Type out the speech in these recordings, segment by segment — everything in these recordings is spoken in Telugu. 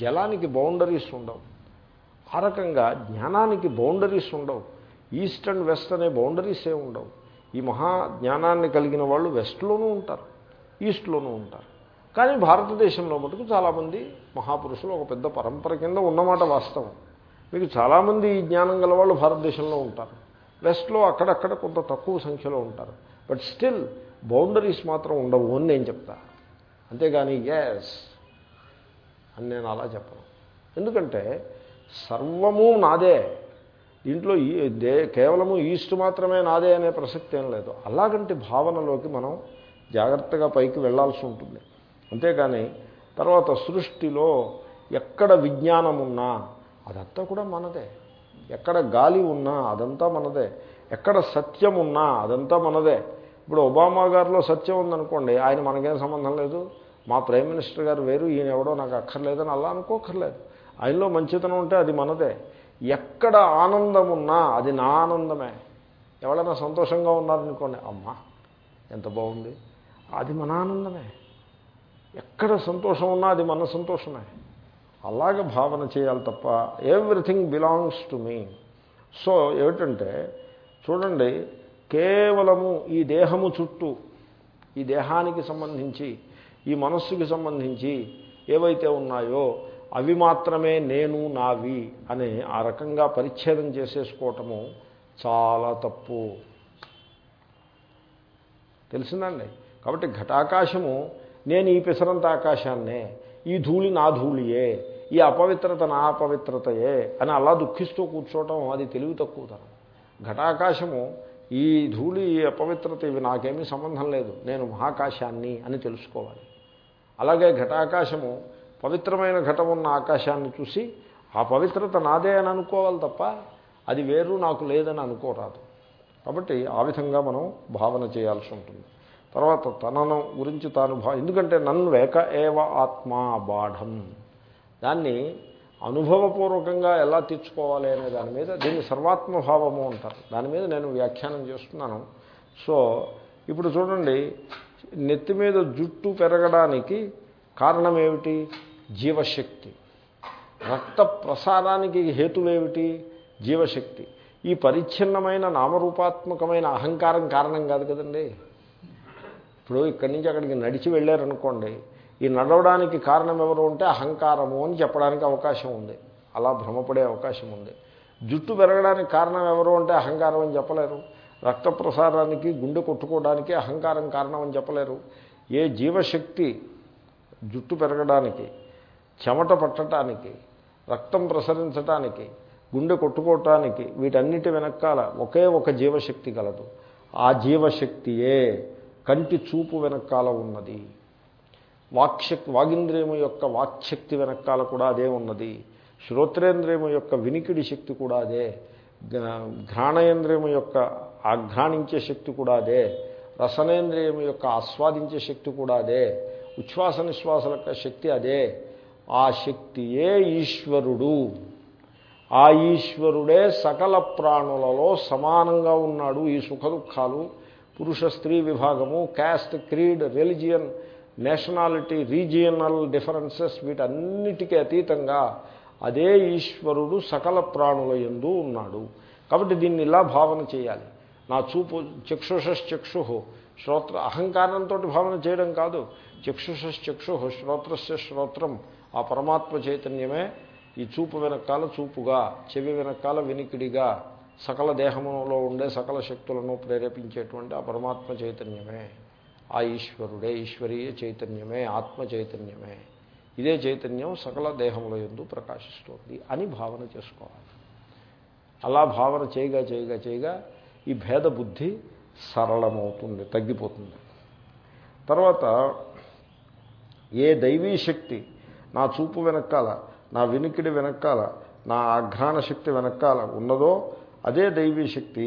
జలానికి బౌండరీస్ ఉండవు. ఆ రకంగా జ్ఞానానికి బౌండరీస్ ఉండవు. ఈస్ట్ అండ్ వెస్ట్ అనే బౌండరీస్ ఉండవు. ఈ మహా జ్ఞానాన్ని కలిగిన వాళ్ళు వెస్ట్లోనూ ఉంటారు ఈస్ట్లోనూ ఉంటారు. కానీ భారతదేశంలో మటుకు చాలామంది మహాపురుషులు ఒక పెద్ద పరంపర కింద ఉన్నమాట వాస్తవం. మీకు చాలామంది ఈ జ్ఞానం గల వాళ్ళు భారతదేశంలో ఉంటారు. వెస్ట్లో అక్కడక్కడ కొంత తక్కువ సంఖ్యలో ఉంటారు. బట్ స్టిల్ బౌండరీస్ మాత్రం ఉండవు అని నేను చెప్తా. అంతేగాని ఎస్ అని నేను అలా చెప్పను. ఎందుకంటే సర్వము నాదే. దీంట్లో ఈ దే కేవలము ఈస్ట్ మాత్రమే నాదే అనే ప్రసక్తి ఏం లేదు. అలాగంటి భావనలోకి మనం జాగ్రత్తగా పైకి వెళ్ళాల్సి ఉంటుంది. అంతేకాని తర్వాత సృష్టిలో ఎక్కడ విజ్ఞానం ఉన్నా అదంతా కూడా మనదే. ఎక్కడ గాలి ఉన్నా అదంతా మనదే. ఎక్కడ సత్యం ఉన్నా అదంతా మనదే. ఇప్పుడు ఒబామా గారిలో సత్యం ఉందనుకోండి ఆయన మనకేం సంబంధం లేదు? మా ప్రైమ్ మినిస్టర్ గారు వేరు ఈయన ఎవడో నాకు అక్కర్లేదని అలా అనుకోకర్లేదు. ఆయనలో మంచితనం ఉంటే అది మనదే. ఎక్కడ ఆనందం ఉన్నా అది నా ఆనందమే. ఎవరైనా సంతోషంగా ఉన్నారనుకోండి అమ్మా ఎంత బాగుంది. అది మన ఆనందమే. ఎక్కడ సంతోషం ఉన్నా అది మన సంతోషమే. అలాగే భావన చేయాలి తప్ప everything belongs to me. So ఏమిటంటే చూడండి కేవలము ఈ దేహము చుట్టూ ఈ దేహానికి సంబంధించి ఈ మనస్సుకి సంబంధించి ఏవైతే ఉన్నాయో అవి మాత్రమే నేను నావి అని ఆ రకంగా పరిచ్ఛేదం చేసేసుకోవటము చాలా తప్పు. తెలిసిందండి? కాబట్టి ఘటాకాశము నేను ఈ పిసరంత ఆకాశాన్నే ఈ ధూళి నా ధూళియే ఈ అపవిత్రత నా అపవిత్రతయే అని అలా దుఃఖిస్తూ కూర్చోవటం అది తెలివి తక్కువతనం ఘటాకాశము ఈ ధూళి ఈ అపవిత్రత ఇవి నాకేమీ సంబంధం లేదు. నేను మహాకాశాన్ని అని తెలుసుకోవాలి. అలాగే ఘటాకాశము పవిత్రమైన ఘటం ఉన్న ఆకాశాన్ని చూసి ఆ పవిత్రత నాదే అని అనుకోవాలి తప్ప అది వేరు నాకు లేదని అనుకోరాదు. కాబట్టి ఆ విధంగా మనం భావన చేయాల్సి ఉంటుంది. తర్వాత తనను గురించి తాను భా ఎందుకంటే నన్ను ఏక ఏవ ఆత్మా బాఢం. దాన్ని అనుభవపూర్వకంగా ఎలా తీర్చుకోవాలి అనే దాని మీద దీన్ని సర్వాత్మభావము అంటారు. దాని మీద నేను వ్యాఖ్యానం చేస్తున్నాను. సో ఇప్పుడు చూడండి నెత్తి మీద జుట్టు పెరగడానికి కారణం ఏమిటి జీవశక్తి. రక్త ప్రసారానికి హేతువేమిటి జీవశక్తి. ఈ పరిచ్ఛిన్నమైన నామరూపాత్మకమైన అహంకారం కారణం కాదు కదండి. ఇప్పుడు ఇక్కడి నుంచి అక్కడికి నడిచి వెళ్ళారనుకోండి ఈ నడవడానికి కారణం ఎవరు ఉంటే అహంకారము అని చెప్పడానికి అవకాశం ఉంది. అలా భ్రమపడే అవకాశం ఉంది. జుట్టు పెరగడానికి కారణం ఎవరు అంటే అహంకారం అని చెప్పలేరు. రక్త ప్రసారానికి గుండె కొట్టుకోవడానికి అహంకారం కారణం అని చెప్పలేరు. ఏ జీవశక్తి జుట్టు పెరగడానికి చెమట పట్టడానికి రక్తం ప్రసరించటానికి గుండె కొట్టుకోవటానికి వీటన్నిటి వెనకాల ఒకే ఒక జీవశక్తి కలదు. ఆ జీవశక్తియే కంటి చూపు వెనకాల ఉన్నది. వాక్శక్తి వాగింద్రియము యొక్క వాక్శక్తి వెనకాల కూడా అదే ఉన్నది. శ్రోత్రేంద్రియము యొక్క వినికిడి శక్తి కూడా అదే. ఘ్రాణేంద్రియము యొక్క ఆఘ్రాణించే శక్తి కూడా అదే రసనేంద్రియం యొక్క ఆస్వాదించే శక్తి కూడా అదే ఉచ్ఛ్వాస నిశ్వాసల యొక్క శక్తి అదే. ఆ శక్తియే ఈశ్వరుడు. ఆ ఈశ్వరుడే సకల ప్రాణులలో సమానంగా ఉన్నాడు. ఈ సుఖ దుఃఖాలు పురుష స్త్రీ విభాగము caste creed religion nationality regional differences వీటన్నిటికీ అతీతంగా అదే ఈశ్వరుడు సకల ప్రాణుల ఎందు ఉన్నాడు. కాబట్టి దీన్ని ఇలా భావన చేయాలి. నా చూపు చక్షుషశ్చక్షు. శ్రోత్ర అహంకారంతో భావన చేయడం కాదు. చక్షుషశ్చక్షు శ్రోత్రస్య శ్రోత్రం. ఆ పరమాత్మ చైతన్యమే ఈ చూపు వెనకాల చూపుగా చెవి వెనకాల వినికిడిగా సకల దేహములో ఉండే సకల శక్తులను ప్రేరేపించేటువంటి ఆ పరమాత్మ చైతన్యమే. ఆ ఈశ్వరుడే ఈశ్వరీయ చైతన్యమే ఆత్మ చైతన్యమే. ఇదే చైతన్యం సకల దేహముల ఎందు ప్రకాశిస్తోంది అని భావన చేసుకోవాలి. అలా భావన చేయగా చేయగా చేయగా ఈ భేద బుద్ధి సరళమవుతుంది తగ్గిపోతుంది. తర్వాత ఏ దైవీ శక్తి నా చూపు వెనకాల నా వినికిడి వెనకాల నా ఆఘ్రాణ శక్తి వెనకాల ఉన్నదో అదే దైవీ శక్తి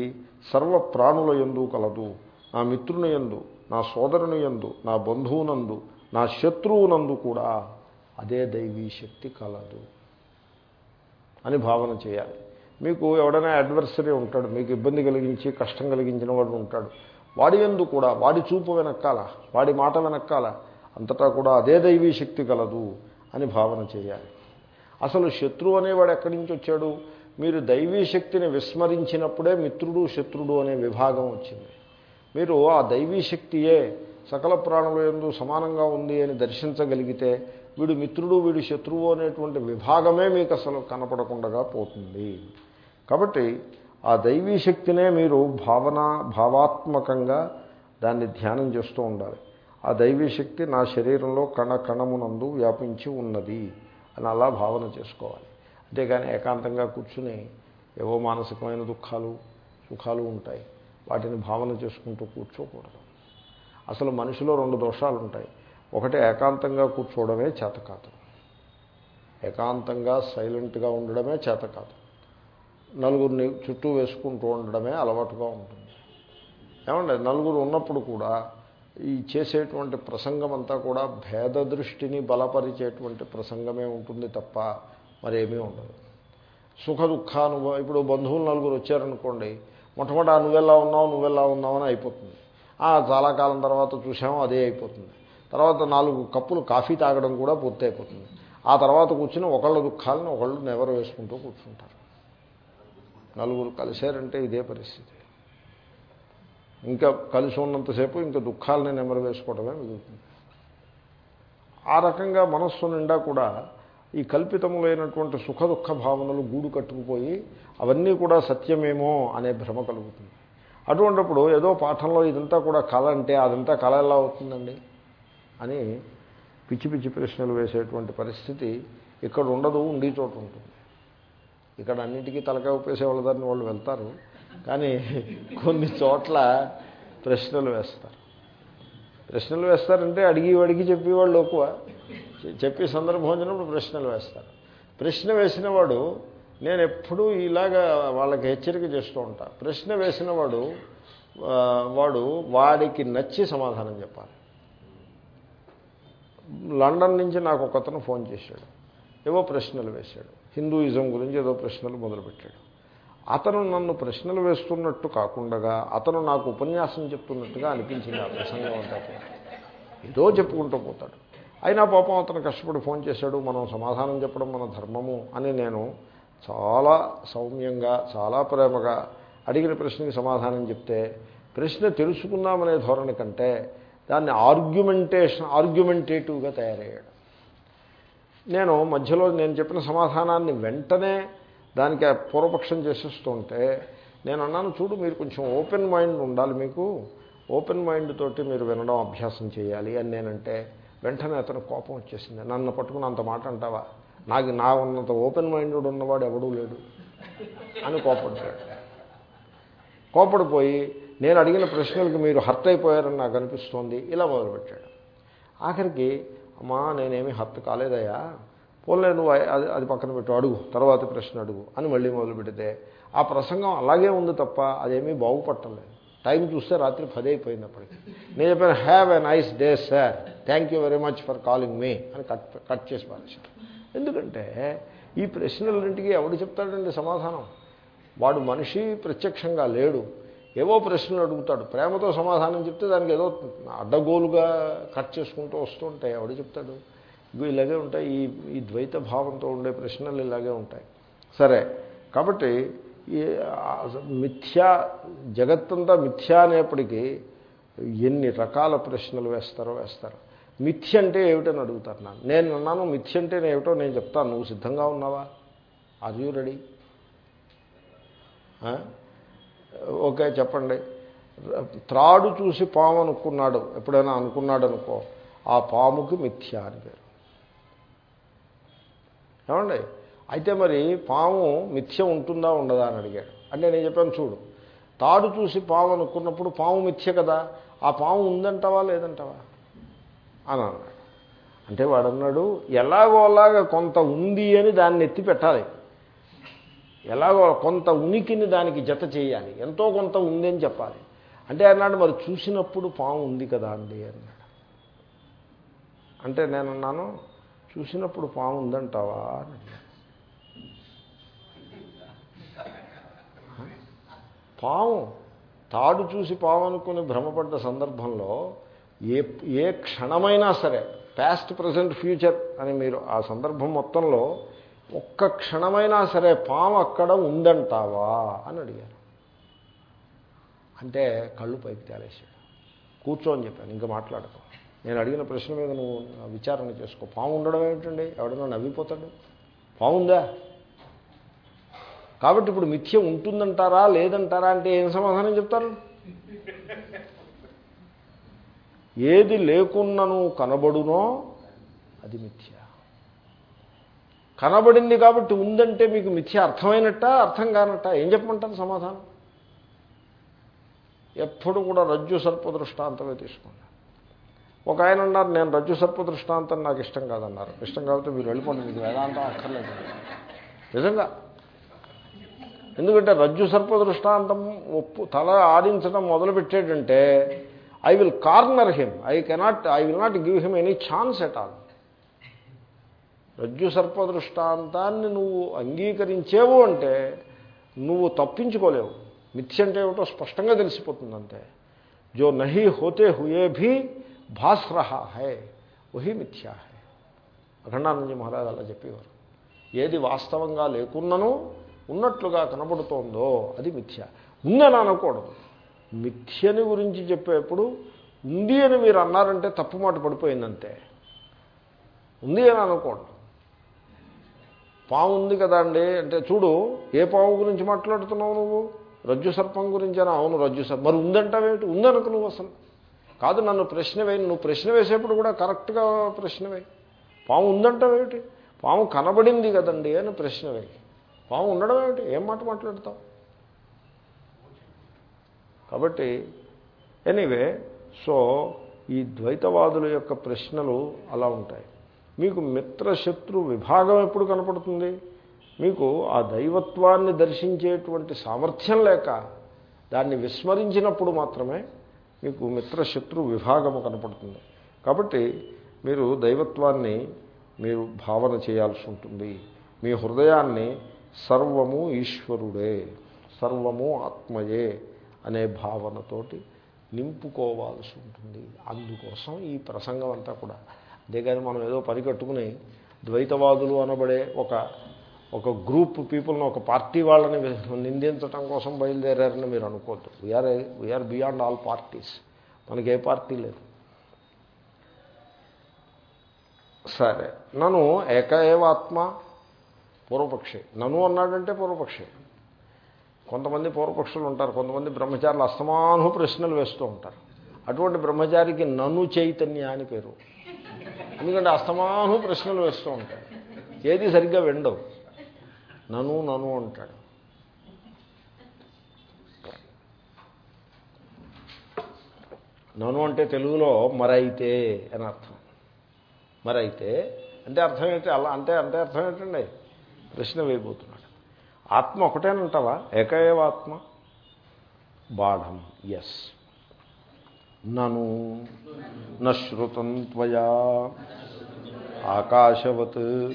సర్వ ప్రాణుల ఎందు కలదు. నా మిత్రుని ఎందు నా సోదరుని ఎందు నా బంధువునందు నా శత్రువునందు కూడా అదే దైవీ శక్తి కలదు అని భావన చేయాలి. మీకు ఎవడైనా అడ్వర్సరీ ఉంటాడు మీకు ఇబ్బంది కలిగించి కష్టం కలిగించిన వాడు ఉంటాడు. వాడి ఎందు కూడా వాడి చూపు వెనక్కాల వాడి మాట వెనక్కాల అంతటా కూడా అదే దైవీ శక్తి కలదు అని భావన చేయాలి. అసలు శత్రువు అనేవాడు ఎక్కడి నుంచి వచ్చాడు? మీరు దైవీ శక్తిని విస్మరించినప్పుడే మిత్రుడు శత్రుడు అనే విభాగం వచ్చింది. మీరు ఆ దైవీ శక్తియే సకల ప్రాణుల ఎందు సమానంగా ఉంది అని దర్శించగలిగితే వీడు మిత్రుడు వీడు శత్రువు అనేటువంటి విభాగమే మీకు అసలు కనపడకుండా పోతుంది. కాబట్టి ఆ దైవీ శక్తినే మీరు భావన భావాత్మకంగా దాన్ని ధ్యానం చేస్తూ ఉండాలి. ఆ దైవీ శక్తి నా శరీరంలో కణ కణమునందు వ్యాపించి ఉన్నది అని అలా భావన చేసుకోవాలి. అంతేగాని ఏకాంతంగా కూర్చుని ఏవో మానసికమైన దుఃఖాలు సుఖాలు ఉంటాయి. వాటిని భావన చేసుకుంటూ కూర్చోకూడదు. అసలు మనిషిలో రెండు దోషాలు ఉంటాయి. ఒకటి ఏకాంతంగా కూర్చోవడమే చేత కాదు ఏకాంతంగా సైలెంట్గా ఉండడమే చేత కాదు నలుగురిని చుట్టూ వేసుకుంటూ ఉండడమే అలవాటుగా ఉంటుంది. ఏమండి? నలుగురు ఉన్నప్పుడు కూడా ఈ చేసేటువంటి ప్రసంగం అంతా కూడా భేద దృష్టిని బలపరిచేటువంటి ప్రసంగమే ఉంటుంది తప్ప మరేమీ ఉండదు. సుఖ దుఃఖానుభవం ఇప్పుడు బంధువులు నలుగురు వచ్చారనుకోండి మొట్టమొదట నువ్వెలా ఉన్నావు? నువ్వెలా ఉన్నావు? అని అయిపోతుంది. చాలా కాలం తర్వాత చూసాము అదే అయిపోతుంది. తర్వాత నాలుగు కప్పులు కాఫీ తాగడం కూడా పూర్తి అయిపోతుంది ఆ తర్వాత కూర్చుని ఒకళ్ళ దుఃఖాలను ఒకళ్ళు నెవరు వేసుకుంటూ కూర్చుంటారు. నలుగురు కలిశారంటే ఇదే పరిస్థితి. ఇంకా కలిసి ఉన్నంతసేపు ఇంకా దుఃఖాలని నెమరు వేసుకోవడమే మిగులుతుంది. ఆ రకంగా మనస్సు నిండా కూడా ఈ కల్పితములైనటువంటి సుఖ దుఃఖ భావనలు గూడు కట్టుకుపోయి అవన్నీ కూడా సత్యమేమో అనే భ్రమ కలుగుతుంది. అటువంటిప్పుడు ఏదో పాఠంలో ఇదంతా కూడా కళ అంటే అదంతా కళ ఎలా అవుతుందండి? అని పిచ్చి పిచ్చి ప్రశ్నలు వేసేటువంటి పరిస్థితి ఇక్కడ ఉండదు ఉండి చోట ఉంటుంది. ఇక్కడ అన్నింటికీ తలకాయ ఉపేసే వాళ్ళదాన్ని వాళ్ళు వెళ్తారు. కానీ కొన్ని చోట్ల ప్రశ్నలు వేస్తారు. ప్రశ్నలు వేస్తారంటే అడిగి అడిగి చెప్పేవాళ్ళు ఎక్కువ. చెప్పే సందర్భం వచ్చినప్పుడు ప్రశ్నలు వేస్తారు. ప్రశ్న వేసిన వాడు నేను ఎప్పుడూ ఇలాగా వాళ్ళకి హెచ్చరిక చేస్తూ ఉంటాను ప్రశ్న వేసిన వాడు వాడు వాడికి నచ్చి సమాధానం చెప్పాలి. లండన్ నుంచి నాకు ఒకతను ఫోన్ చేశాడు. ఏవో ప్రశ్నలు వేశాడు. హిందూయిజం గురించి ఏదో ప్రశ్నలు మొదలుపెట్టాడు. అతను నన్ను ప్రశ్నలు వేస్తున్నట్టు కాకుండా అతను నాకు ఉపన్యాసం చెప్తున్నట్టుగా అనిపించింది ఆ ప్రసంగం అంతా ఏదో చెప్పుకుంటూ పోతాడు. అయినా పాపం అతను కష్టపడి ఫోన్ చేశాడు మనం సమాధానం చెప్పడం మన ధర్మము అని నేను చాలా సౌమ్యంగా చాలా ప్రేమగా అడిగిన ప్రశ్నకి సమాధానం చెప్తే ప్రశ్న తెలుసుకుందామనే ధోరణి కంటే దాన్ని ఆర్గ్యుమెంటేషన్ ఆర్గ్యుమెంటేటివ్గా తయారయ్యాడు. నేను మధ్యలో నేను చెప్పిన సమాధానాన్ని వెంటనే దానికి పూర్వపక్షం చేసేస్తుంటే నేను అన్నాను చూడు మీరు కొంచెం ఓపెన్ మైండ్ ఉండాలి మీకు. ఓపెన్ మైండ్ తోటి మీరు వినడం అభ్యాసం చేయాలి. అని నేనంటే వెంటనే అతను కోపం వచ్చేసింది. నన్ను పట్టుకుని అంత మాట అంటావా? నాకు నా ఉన్నంత ఓపెన్ మైండెడ్ ఉన్నవాడు ఎవడూ లేడు. అని కోపడ్డాడు కోపడిపోయి నేను అడిగిన ప్రశ్నలకు మీరు హర్ట్ అయిపోయారని నాకు అనిపిస్తోంది. ఇలా మొదలుపెట్టాడు. ఆఖరికి అమ్మా నేనేమి హర్ట్ కాలేదయ్యా. పోలే నువ్వు అది అది పక్కన పెట్టు అడుగు. తర్వాత ప్రశ్న అడుగు అని మళ్ళీ మొదలు పెడితే ఆ ప్రసంగం అలాగే ఉంది తప్ప అదేమీ బాగుపట్టలేదు టైం చూస్తే రాత్రి పది అయిపోయినప్పటికీ. నేను చెప్పాను have a nice day sir thank you very much for calling me అని కట్ కట్ చేసి పారేశాను ఎందుకంటే ఈ ప్రశ్నలన్నింటికి ఎవడు చెప్తాడండి సమాధానం? వాడు మనిషి ప్రత్యక్షంగా లేడు. ఏవో ప్రశ్నలు అడుగుతాడు. ప్రేమతో సమాధానం చెప్తే దానికి ఏదో అడ్డగోలుగా కట్ చేసుకుంటూ వస్తుంటాయి. ఎవడు చెప్తాడు? ఇవి ఇలాగే ఉంటాయి. ఈ ఈ ద్వైత భావంతో ఉండే ప్రశ్నలు ఇలాగే ఉంటాయి. సరే. కాబట్టి ఈ మిథ్యా జగత్తంతా మిథ్యా అనేప్పటికీ ఎన్ని రకాల ప్రశ్నలు వేస్తారో వేస్తారు. మిథ్య అంటే ఏమిటని అడుగుతారు నన్ను. నేను అన్నాను మిథ్య అంటే ఏమిటో నేను చెప్తాను. నువ్వు సిద్ధంగా ఉన్నావా? ఆర్ యూ రెడీ ఓకే చెప్పండి. త్రాడు చూసి పాము అనుకున్నాడు ఎప్పుడైనా అనుకున్నాడు అనుకో ఆ పాముకి మిథ్య అని పేరు. ఏమండి? అయితే మరి పాము మిథ్య ఉంటుందా ఉండదా అని అడిగాడు. అంటే నేను చెప్పాను చూడు. తాడు చూసి పాము అనుకున్నప్పుడు పాము మిథ్య కదా. ఆ పాము ఉందంటావా లేదంటావా? అని అన్నాడు. అంటే వాడన్నాడు ఎలాగో అలాగా కొంత ఉంది అని దాన్ని ఎత్తి పెట్టాలి. ఎలాగో కొంత ఉనికిని దానికి జత చేయాలి. ఎంతో కొంత ఉందని చెప్పాలి. అంటే అన్నాడు మరి చూసినప్పుడు పాము ఉంది కదా అండి అన్నాడు. అంటే నేను అన్నాను చూసినప్పుడు పాము ఉందంటావా అని పాము తాడు చూసి పాము అనుకుని భ్రమపడ్డ సందర్భంలో ఏ ఏ క్షణమైనా సరే పాస్ట్ ప్రజెంట్ ఫ్యూచర్ అని మీరు ఆ సందర్భం మొత్తంలో ఒక్క క్షణమైనా సరే పాము అక్కడ ఉందంటావా అని అడిగాను అంటే కళ్ళు పైకి తేలేసాడు కూర్చో అని చెప్పాను ఇంకా మాట్లాడకు. నేను అడిగిన ప్రశ్న మీద నువ్వు విచారణ చేసుకో. పాము ఉండడం ఏమిటండి? ఎవడన్నా నవ్విపోతాడు? పాముందా కాబట్టి ఇప్పుడు మిథ్య ఉంటుందంటారా లేదంటారా అంటే ఏం సమాధానం చెప్తారు? ఏది లేకున్నను కనబడునో అది మిథ్య. కనబడింది కాబట్టి ఉందంటే మీకు మిథ్య అర్థమైనట్ట అర్థం కానట్ట? ఏం చెప్పమంటారు సమాధానం? ఎప్పుడు కూడా రజ్జు సర్ప దృష్టాంతమే తీసుకోండి. ఒక ఆయన అన్నారు నేను రజ్జు సర్ప దృష్టాంతం నాకు ఇష్టం కాదన్నారు. ఇష్టం కాబట్టి మీరు వెళ్ళిపోండి మీకు వేదాంతం అక్కర్లేదు. నిజంగా. ఎందుకంటే రజ్జు సర్ప దృష్టాంతం ఒప్పు తల ఆడించడం మొదలుపెట్టేటంటే I will corner him I cannot I will not give him any chance at all రజ్జు సర్ప దృష్టాంతాన్ని నువ్వు అంగీకరించేవు అంటే నువ్వు తప్పించుకోలేవు. మిథ్య అంటే ఏమిటో స్పష్టంగా తెలిసిపోతుంది అంతే జో నహి హోతే హుయే భీ భాస్ రహా హై వహి మిథ్యా హై. అఖండానంద మహారాజ్ అలా చెప్పేవారు. ఏది వాస్తవంగా లేకున్నను ఉన్నట్లుగా కనబడుతోందో అది మిథ్య. ఉందని అనకూడదు. మిథ్యని గురించి చెప్పేప్పుడు ఉంది అని మీరు అన్నారంటే తప్పు మాట పడిపోయిందంతే. ఉంది అని అనకూడదు. పాము ఉంది కదా అండి? అంటే చూడు ఏ పాము గురించి మాట్లాడుతున్నావు నువ్వు? రజ్జు సర్పం గురించి అని? అవును రజ్జు సర్పం. మరి ఉందంటావేమిటి? ఉందనుకు నువ్వు అసలు. కాదు నన్ను ప్రశ్న వేయి. నువ్వు ప్రశ్న వేసేప్పుడు కూడా కరెక్ట్గా ప్రశ్న వేయి. పాము ఉందంటావేమిటి? పాము కనబడింది కదండి అని ప్రశ్న వేయి. పాము ఉండడం ఏమిటి? ఏం మాట మాట్లాడతావు? కాబట్టి ఎనీవే సో ఈ ద్వైతవాదుల యొక్క ప్రశ్నలు అలా ఉంటాయి. మీకు మిత్రశత్రు విభాగం ఎప్పుడు కనపడుతుంది? మీకు ఆ దైవత్వాన్ని దర్శించేటువంటి సామర్థ్యం లేక దాన్ని విస్మరించినప్పుడు మాత్రమే మీకు మిత్రశత్రు విభాగము కనపడుతుంది. కాబట్టి మీరు దైవత్వాన్ని మీరు భావన చేయాల్సి ఉంటుంది. మీ హృదయాన్ని సర్వము ఈశ్వరుడే సర్వము ఆత్మయే అనే భావనతోటి నింపుకోవాల్సి ఉంటుంది. అందుకోసం ఈ ప్రసంగం అంతా కూడా అంతేగాని మనం ఏదో పని కట్టుకుని ద్వైతవాదులు అనబడే ఒక ఒక గ్రూప్ పీపుల్ని ఒక పార్టీ వాళ్ళని నిందించటం కోసం బయలుదేరారని మీరు అనుకోవద్దు. We are we are beyond all parties మనకి ఏ పార్టీ లేదు. సరే. నన్ను ఏక ఏవాత్మ పూర్వపక్షి. నన్ను అన్నాడంటే పూర్వపక్షి. కొంతమంది పూర్వపక్షులు ఉంటారు కొంతమంది బ్రహ్మచారులు అస్తమాను ప్రశ్నలు వేస్తూ ఉంటారు. అటువంటి బ్రహ్మచారికి నన్ను చైతన్య అని పేరు. ఎందుకంటే అస్తమాను ప్రశ్నలు వేస్తూ ఉంటాడు ఏది సరిగ్గా విండవు. నను నను అంటాడు. నను అంటే తెలుగులో మరైతే అని అర్థం. మరైతే అంటే అర్థం ఏంటి? అలా అంటే అంటే అర్థం ఏంటండి? ప్రశ్న వేయబోతున్నాడు. ఆత్మ ఒకటేనంటావా? ఏకైవ ఆత్మ బాఢం ఎస్ నను నశ్రుతం త్వయా. ఆకాశవత్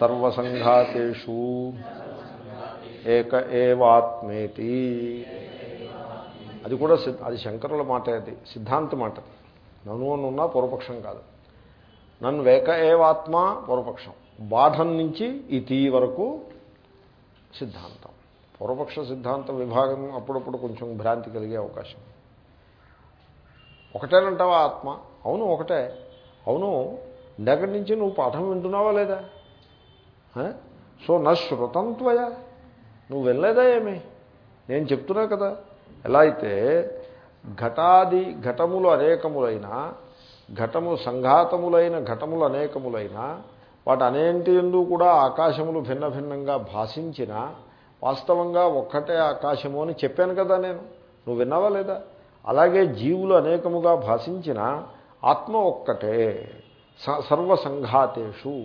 సర్వసంఘాతేషు. ఏక ఏవాత్మేతి. అది కూడా అది శంకరుల మాట అది సిద్ధాంత మాట. నను అనున్నా పూర్వపక్షం కాదు. నన్ను వేక ఏవాత్మ పూర్వపక్షం. బాధం నుంచి ఇతి వరకు సిద్ధాంతం. పూర్వపక్ష సిద్ధాంత విభాగం అప్పుడప్పుడు కొంచెం భ్రాంతి కలిగే అవకాశం. ఒకటేనంటావా ఆత్మ? అవును ఒకటే. అవును ఇందాకటి నుంచి నువ్వు పాఠం వింటున్నావా లేదా? సో నా శృతంత్వయ నువ్వు వెళ్ళలేదా ఏమి? నేను చెప్తున్నా కదా. ఎలా అయితే ఘటాది ఘటములు అనేకములైన ఘటము సంఘాతములైన ఘటములు అనేకములైన వాటి అనేంటి ఎందు కూడా ఆకాశములు భిన్న భిన్నంగా భాషించిన వాస్తవంగా ఒక్కటే ఆకాశము అని చెప్పాను కదా నేను. నువ్వు విన్నావా లేదా? అలాగే జీవులు అనేకముగా భాషించిన ఆత్మ ఒక్కటే. సర్వసంఘాతేషు.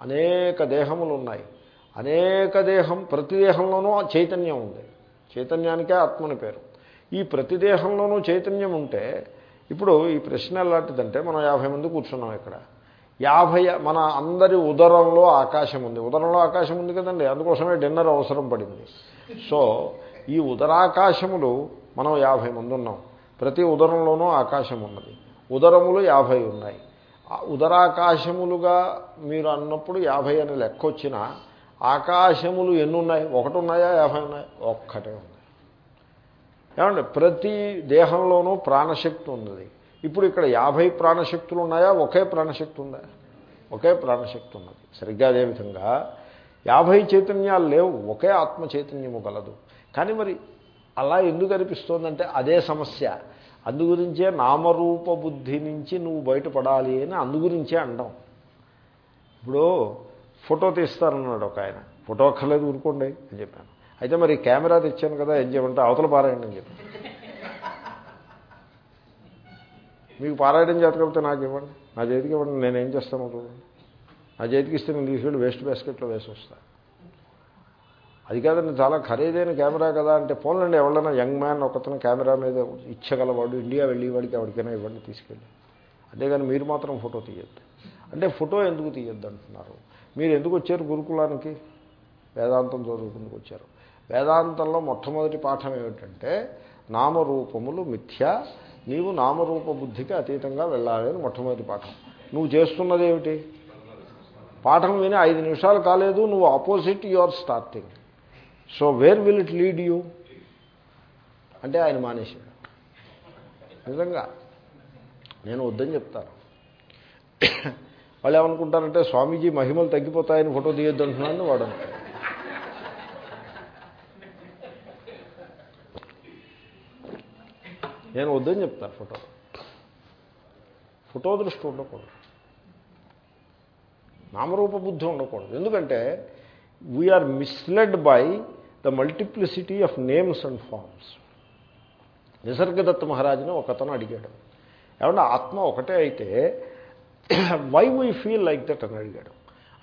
అనేక దేహములు ఉన్నాయి అనేక దేహం ప్రతి దేహంలోనూ చైతన్యం ఉంది. చైతన్యానికే ఆత్మని పేరు. ఈ ప్రతి దేహంలోనూ చైతన్యం ఉంటే ఇప్పుడు ఈ ప్రశ్న ఎలాంటిదంటే మనం యాభై మంది కూర్చున్నాం ఇక్కడ. యాభై మన అందరి ఉదరంలో ఆకాశం ఉంది. ఉదరంలో ఆకాశం ఉంది కదండి అందుకోసమే డిన్నర్ అవసరం పడింది. సో ఈ ఉదరాకాశములు మనం యాభై మంది ఉన్నాం. ప్రతి ఉదరంలోనూ ఆకాశం ఉన్నది. ఉదరములు యాభై ఉన్నాయి. ఉదరాకాశములుగా మీరు అన్నప్పుడు యాభై అని లెక్క వచ్చిన ఆకాశములు ఎన్ని ఉన్నాయి ఒకటి ఉన్నాయా యాభై ఉన్నాయి? ఒక్కటే ఉంది ఏమండి? ప్రతి దేహంలోనూ ప్రాణశక్తి ఉన్నది. ఇప్పుడు ఇక్కడ యాభై ప్రాణశక్తులు ఉన్నాయా? ఒకే ప్రాణశక్తి ఉందా? ఒకే ప్రాణశక్తి ఉన్నది. సరిగ్గా అదేవిధంగా యాభై చైతన్యాలు లేవు. ఒకే ఆత్మ చైతన్యము గలదు. కానీ మరి అలా ఎందుకు అనిపిస్తోందంటే అదే సమస్య. అందుగురించే నామరూప బుద్ధి నుంచి నువ్వు బయటపడాలి అని అందుగురించే అండం ఇప్పుడు ఫోటో తీస్తారన్నాడు ఒక ఆయన. ఫోటో అక్కర్లేదు ఊరుకోండి అని చెప్పాను. అయితే మరి కెమెరా తెచ్చాను కదా ఏం చేయమంటే అవతల పారాయండి అని చెప్పాను. మీకు పారాయడం చేతకపోతే నాకు ఇవ్వండి. నా చేతికి ఇవ్వండి నేనేం చేస్తాను చూడండి. నా చేతికి ఇస్తే నేను తీసుకెళ్ళి వేస్ట్ బాస్కెట్లో వేసి వస్తాను అది కాదండి చాలా ఖరీదైన కెమెరా కదా అంటే పోన్లండి ఎవరైనా యంగ్ మ్యాన్ ఒకతను కెమెరా మీద ఇచ్చగలవాడు ఇండియా వెళ్ళి వాడికి ఎవరికైనా ఇవ్వండి తీసుకెళ్ళి. అంతేగాని మీరు మాత్రం ఫోటో తీయద్దు. అంటే ఫోటో ఎందుకు తీయద్దు అంటున్నారు? మీరు ఎందుకు వచ్చారు గురుకులానికి? వేదాంతం చదువుకుందుకు వచ్చారు. వేదాంతంలో మొట్టమొదటి పాఠం ఏమిటంటే నామరూపములు మిథ్య నీవు నామరూప బుద్ధికి అతీతంగా వెళ్ళాలి అని మొట్టమొదటి పాఠం. నువ్వు చేస్తున్నది ఏమిటి? పాఠం విని ఐదు నిమిషాలు కాలేదు నువ్వు opposite you are starting so where will it lead you అంటే ఆయన మానేశాడు. నిజంగా. నేను వద్దని చెప్తాను. వాళ్ళు ఏమనుకుంటారంటే స్వామీజీ మహిమలు తగ్గిపోతాయని ఫోటో తీయొద్దు అంటున్నాను వాడు నేను వద్దని చెప్తాను ఫోటో. ఫోటో దృష్టి ఉండకూడదు. నామరూప బుద్ధి ఉండకూడదు. ఎందుకంటే we are misled by the multiplicity of names and forms Nisargadatta మహారాజుని ఒకతను అడిగాడు. ఏమన్నా ఆత్మ ఒకటే అయితే why we feel like that అని అడిగాడు.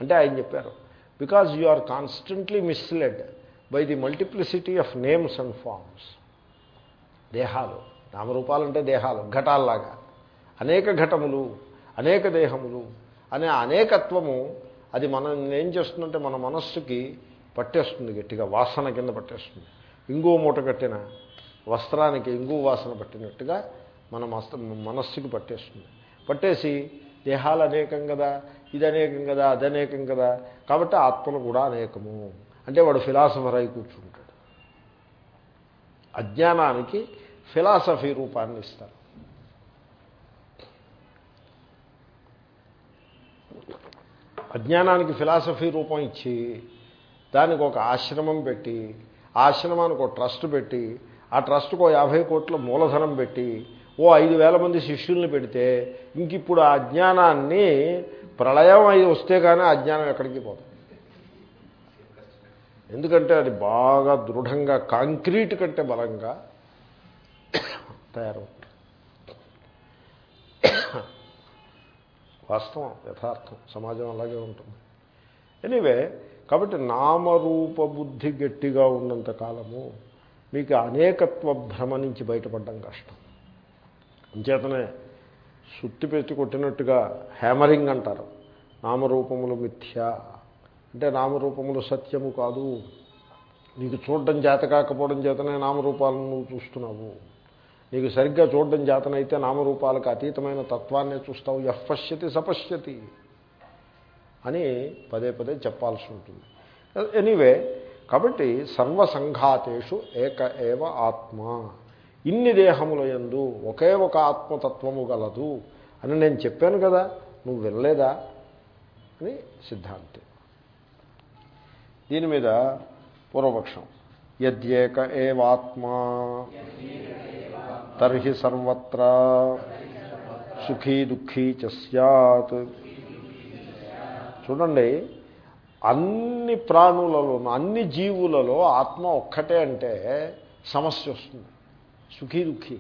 అంటే ఆయన చెప్పారు because you are constantly misled by the multiplicity of names and forms దేహాలు నామరూపాలంటే దేహాలు ఘటాల్లాగా. అనేక ఘటములు అనేక దేహములు అనే అనేకత్వము అది మనం ఏం చేస్తుందంటే మన మనస్సుకి పట్టేస్తుంది గట్టిగా వాసన కింద పట్టేస్తుంది. ఇంగు మూట కట్టిన వస్త్రానికి ఇంగు వాసన పట్టినట్టుగా మన మనస్సుకి పట్టేస్తుంది. పట్టేసి దేహాలు అనేకం కదా ఇది అనేకం కదా అది అనేకం కదా కాబట్టి ఆత్మలు కూడా అనేకము. అంటే వాడు ఫిలాసఫర్ అయి కూర్చుంటాడు. అజ్ఞానానికి ఫిలాసఫీ రూపాన్ని ఇస్తారు. అజ్ఞానానికి ఫిలాసఫీ రూపం ఇచ్చి దానికి ఒక ఆశ్రమం పెట్టి ఆశ్రమానికి ఒక ట్రస్ట్ పెట్టి ఆ ట్రస్ట్కు ఓ యాభై కోట్ల మూలధనం పెట్టి ఓ ఐదు వేల మంది శిష్యుల్ని పెడితే ఇంక ఇప్పుడు ఆ అజ్ఞానాన్ని ప్రళయం అయి వస్తే కానీ ఆ అజ్ఞానం ఎక్కడికి పోతుంది? ఎందుకంటే అది బాగా దృఢంగా కాంక్రీట్ కంటే బలంగా తయారవుతుంది. వాస్తవం యథార్థం సమాజం అలాగే ఉంటుంది. ఎనీవే కాబట్టి నామరూప బుద్ధి గట్టిగా ఉన్నంత కాలము మీకు అనేకత్వ భ్రమ నుంచి బయటపడడం కష్టం. అంచేతనే సుత్తి పెట్టి కొట్టినట్టుగా హ్యామరింగ్ అంటారు. నామరూపములు మిథ్య. అంటే నామరూపములు సత్యము కాదు. నీకు చూడడం చేత కాకపోవడం చేతనే నామరూపాలను నువ్వు చూస్తున్నావు. నీకు సరిగ్గా చూడడం చేతనైతే నామరూపాలకు అతీతమైన తత్వాన్నే చూస్తావు. ఎఫ్ పశ్యతి సపశ్యతి. అని పదే పదే చెప్పాల్సి ఉంటుంది. ఎనీవే కాబట్టి సర్వసంఘాతేషు ఏక ఏవ ఆత్మ. ఇన్ని దేహముల ఎందు ఒకే ఒక ఆత్మతత్వము గలదు అని నేను చెప్పాను కదా నువ్వు వినలేదా అని సిద్ధాంతి. దీని మీద పూర్వపక్షం. యద్యేక ఏవాత్మా. తర్హి సర్వత్ర. సుఖీ దుఃఖీ చ సత్ చూడండి అన్ని ప్రాణులలోనూ అన్ని జీవులలో ఆత్మ ఒక్కటే అంటే సమస్య వస్తుంది. సుఖీ దుఃఖీ.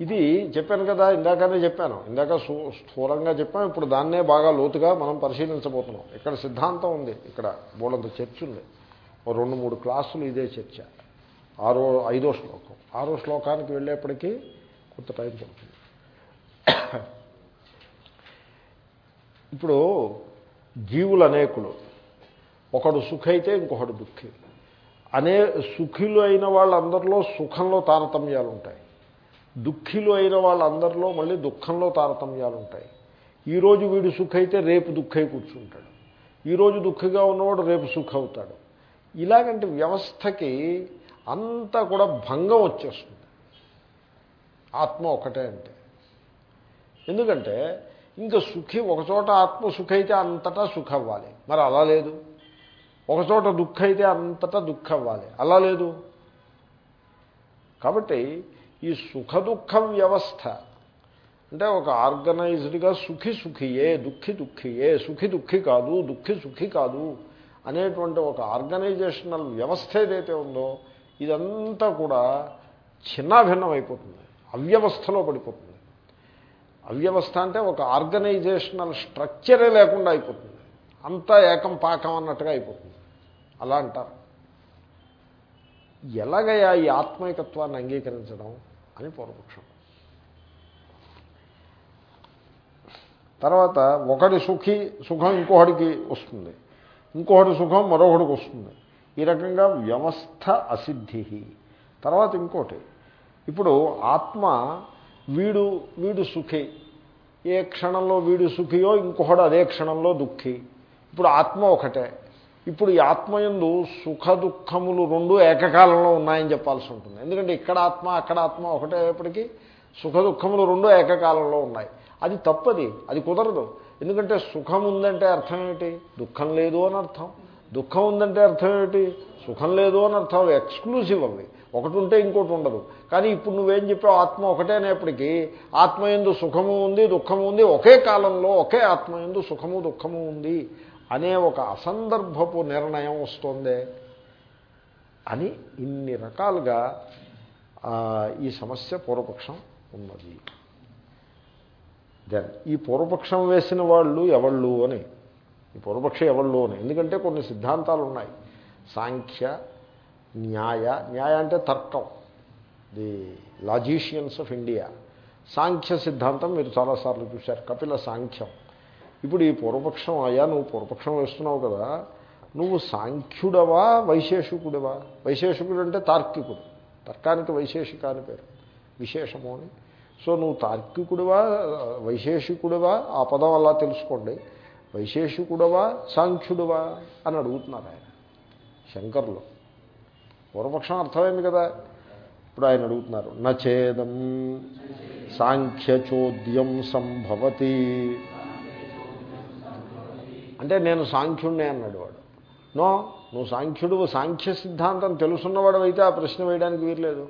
ఇది చెప్పాను కదా ఇందాకనే చెప్పాను. ఇందాక స్థూ- స్థూలంగా చెప్పాను ఇప్పుడు దాన్నే బాగా లోతుగా మనం పరిశీలించబోతున్నాం. ఇక్కడ సిద్ధాంతం ఉంది ఇక్కడ బోలంత చర్చ ఉంది. రెండు మూడు క్లాసులు ఇదే చర్చ. ఆరో ఐదో శ్లోకం. ఆరో శ్లోకానికి వెళ్ళేప్పటికీ కొంత టైం పడుతుంది. ఇప్పుడు జీవులు అనేకులు. ఒకడు సుఖైతే ఇంకొకడు దుఃఖి. అనే సుఖులు అయిన వాళ్ళందరిలో సుఖంలో తారతమ్యాలు ఉంటాయి దుఃఖిలు అయిన వాళ్ళందరిలో మళ్ళీ దుఃఖంలో తారతమ్యాలు ఉంటాయి ఈరోజు వీడు సుఖైతే అయితే రేపు దుఃఖై కూర్చుంటాడు. ఈరోజు దుఃఖిగా ఉన్నవాడు రేపు సుఖ అవుతాడు ఇలాగంటే వ్యవస్థకి అంతా కూడా భంగం వచ్చేస్తుంది. ఆత్మ ఒకటే అంటే. ఎందుకంటే ఇంకా సుఖి ఒకచోట ఆత్మ సుఖ అయితే అంతటా సుఖ అవ్వాలి మరి అలా లేదు. ఒకచోట దుఃఖ అయితే అంతటా దుఃఖ అవ్వాలి అలా లేదు. కాబట్టి ఈ సుఖ దుఃఖ వ్యవస్థ అంటే ఒక ఆర్గనైజ్డ్గా సుఖి సుఖియే దుఃఖి దుఃఖియే సుఖి దుఃఖి కాదు దుఃఖి సుఖి కాదు అనేటువంటి ఒక ఆర్గనైజేషనల్ వ్యవస్థ ఏదైతే ఉందో ఇదంతా కూడా చిన్నాభిన్నం అయిపోతుంది. అవ్యవస్థలో పడిపోతుంది. అవ్యవస్థ అంటే ఒక ఆర్గనైజేషనల్ స్ట్రక్చరే లేకుండా అయిపోతుంది. అంతా ఏకం పాకం అన్నట్టుగా అయిపోతుంది. అలా అంటారు. ఎలాగయా ఈ ఆత్మైకత్వాన్ని అంగీకరించడం అని పూర్వపక్షం. తర్వాత ఒకటి సుఖి సుఖం ఇంకొకటికి వస్తుంది. ఇంకొకటి సుఖం మరొకటికి వస్తుంది. ఈ రకంగా వ్యవస్థ అసిద్ధి తర్వాత ఇంకోటి. ఇప్పుడు ఆత్మ వీడు వీడు సుఖి. ఏ క్షణంలో వీడు సుఖియో ఇంకొకడు అదే క్షణంలో దుఃఖి. ఇప్పుడు ఆత్మ ఒకటే. ఇప్పుడు ఈ ఆత్మయందు సుఖ దుఃఖములు రెండు ఏకకాలంలో ఉన్నాయని చెప్పాల్సి ఉంటుంది. ఎందుకంటే ఇక్కడ ఆత్మ అక్కడ ఆత్మ ఒకటేపటికి సుఖ దుఃఖములు రెండు ఏకకాలంలో ఉన్నాయి. అది తప్పది అది కుదరదు. ఎందుకంటే సుఖం ఉందంటే అర్థం ఏమిటి? దుఃఖం లేదు అని అర్థం. దుఃఖం ఉందంటే అర్థం ఏమిటి? సుఖం లేదు అని అర్థం. ఎక్స్క్లూసివ్ అవి. ఒకటి ఉంటే ఇంకోటి ఉండదు కానీ ఇప్పుడు నువ్వేం చెప్పావు? ఆత్మ ఒకటే అనేప్పటికీ ఆత్మయందు సుఖము ఉంది దుఃఖము ఉంది ఒకే కాలంలో ఒకే ఆత్మ ఎందు సుఖము దుఃఖము ఉంది అనే ఒక అసందర్భపు నిర్ణయం వస్తుందే అని ఇన్ని రకాలుగా ఈ సమస్య పూర్వపక్షం ఉన్నది. దెన్ ఈ పూర్వపక్షం వేసిన వాళ్ళు ఎవళ్ళు అని? ఈ పూర్వపక్షం ఎవళ్ళు అని? ఎందుకంటే కొన్ని సిద్ధాంతాలు ఉన్నాయి సాంఖ్య న్యాయ న్యాయ అంటే తర్కం. The logicians of India. సాంఖ్య సిద్ధాంతం మీరు చాలాసార్లు చూశారు. కపిల సాంఖ్యం. ఇప్పుడు ఈ పూర్వపక్షం అయ్యా నువ్వు పూర్వపక్షం వేస్తున్నావు కదా. నువ్వు సాంఖ్యుడవా వైశేషికుడవా? వైశేషికుడు అంటే తార్కికుడు. తర్కానికి వైశేషిక అని పేరు. విశేషము అని. సో నువ్వు తార్కికుడివా వైశేషికుడివా? ఆ పదం అలా తెలుసుకోండి. వైశేషికుడవా సాంఖ్యుడువా అని అడుగుతున్నారు ఆయన. శంకర్లు. పూర్వపక్షం అర్థమైంది కదా. ఇప్పుడు ఆయన అడుగుతున్నారు నచేదం సాంఖ్యచోద్యం సంభవతి. అంటే నేను సాంఖ్యుణ్ణే అన్నాడు వాడు. నో నువ్వు సాంఖ్యుడు సాంఖ్య సిద్ధాంతం తెలుసున్నవాడు అయితే ఆ ప్రశ్న వేయడానికి వీర్లేదు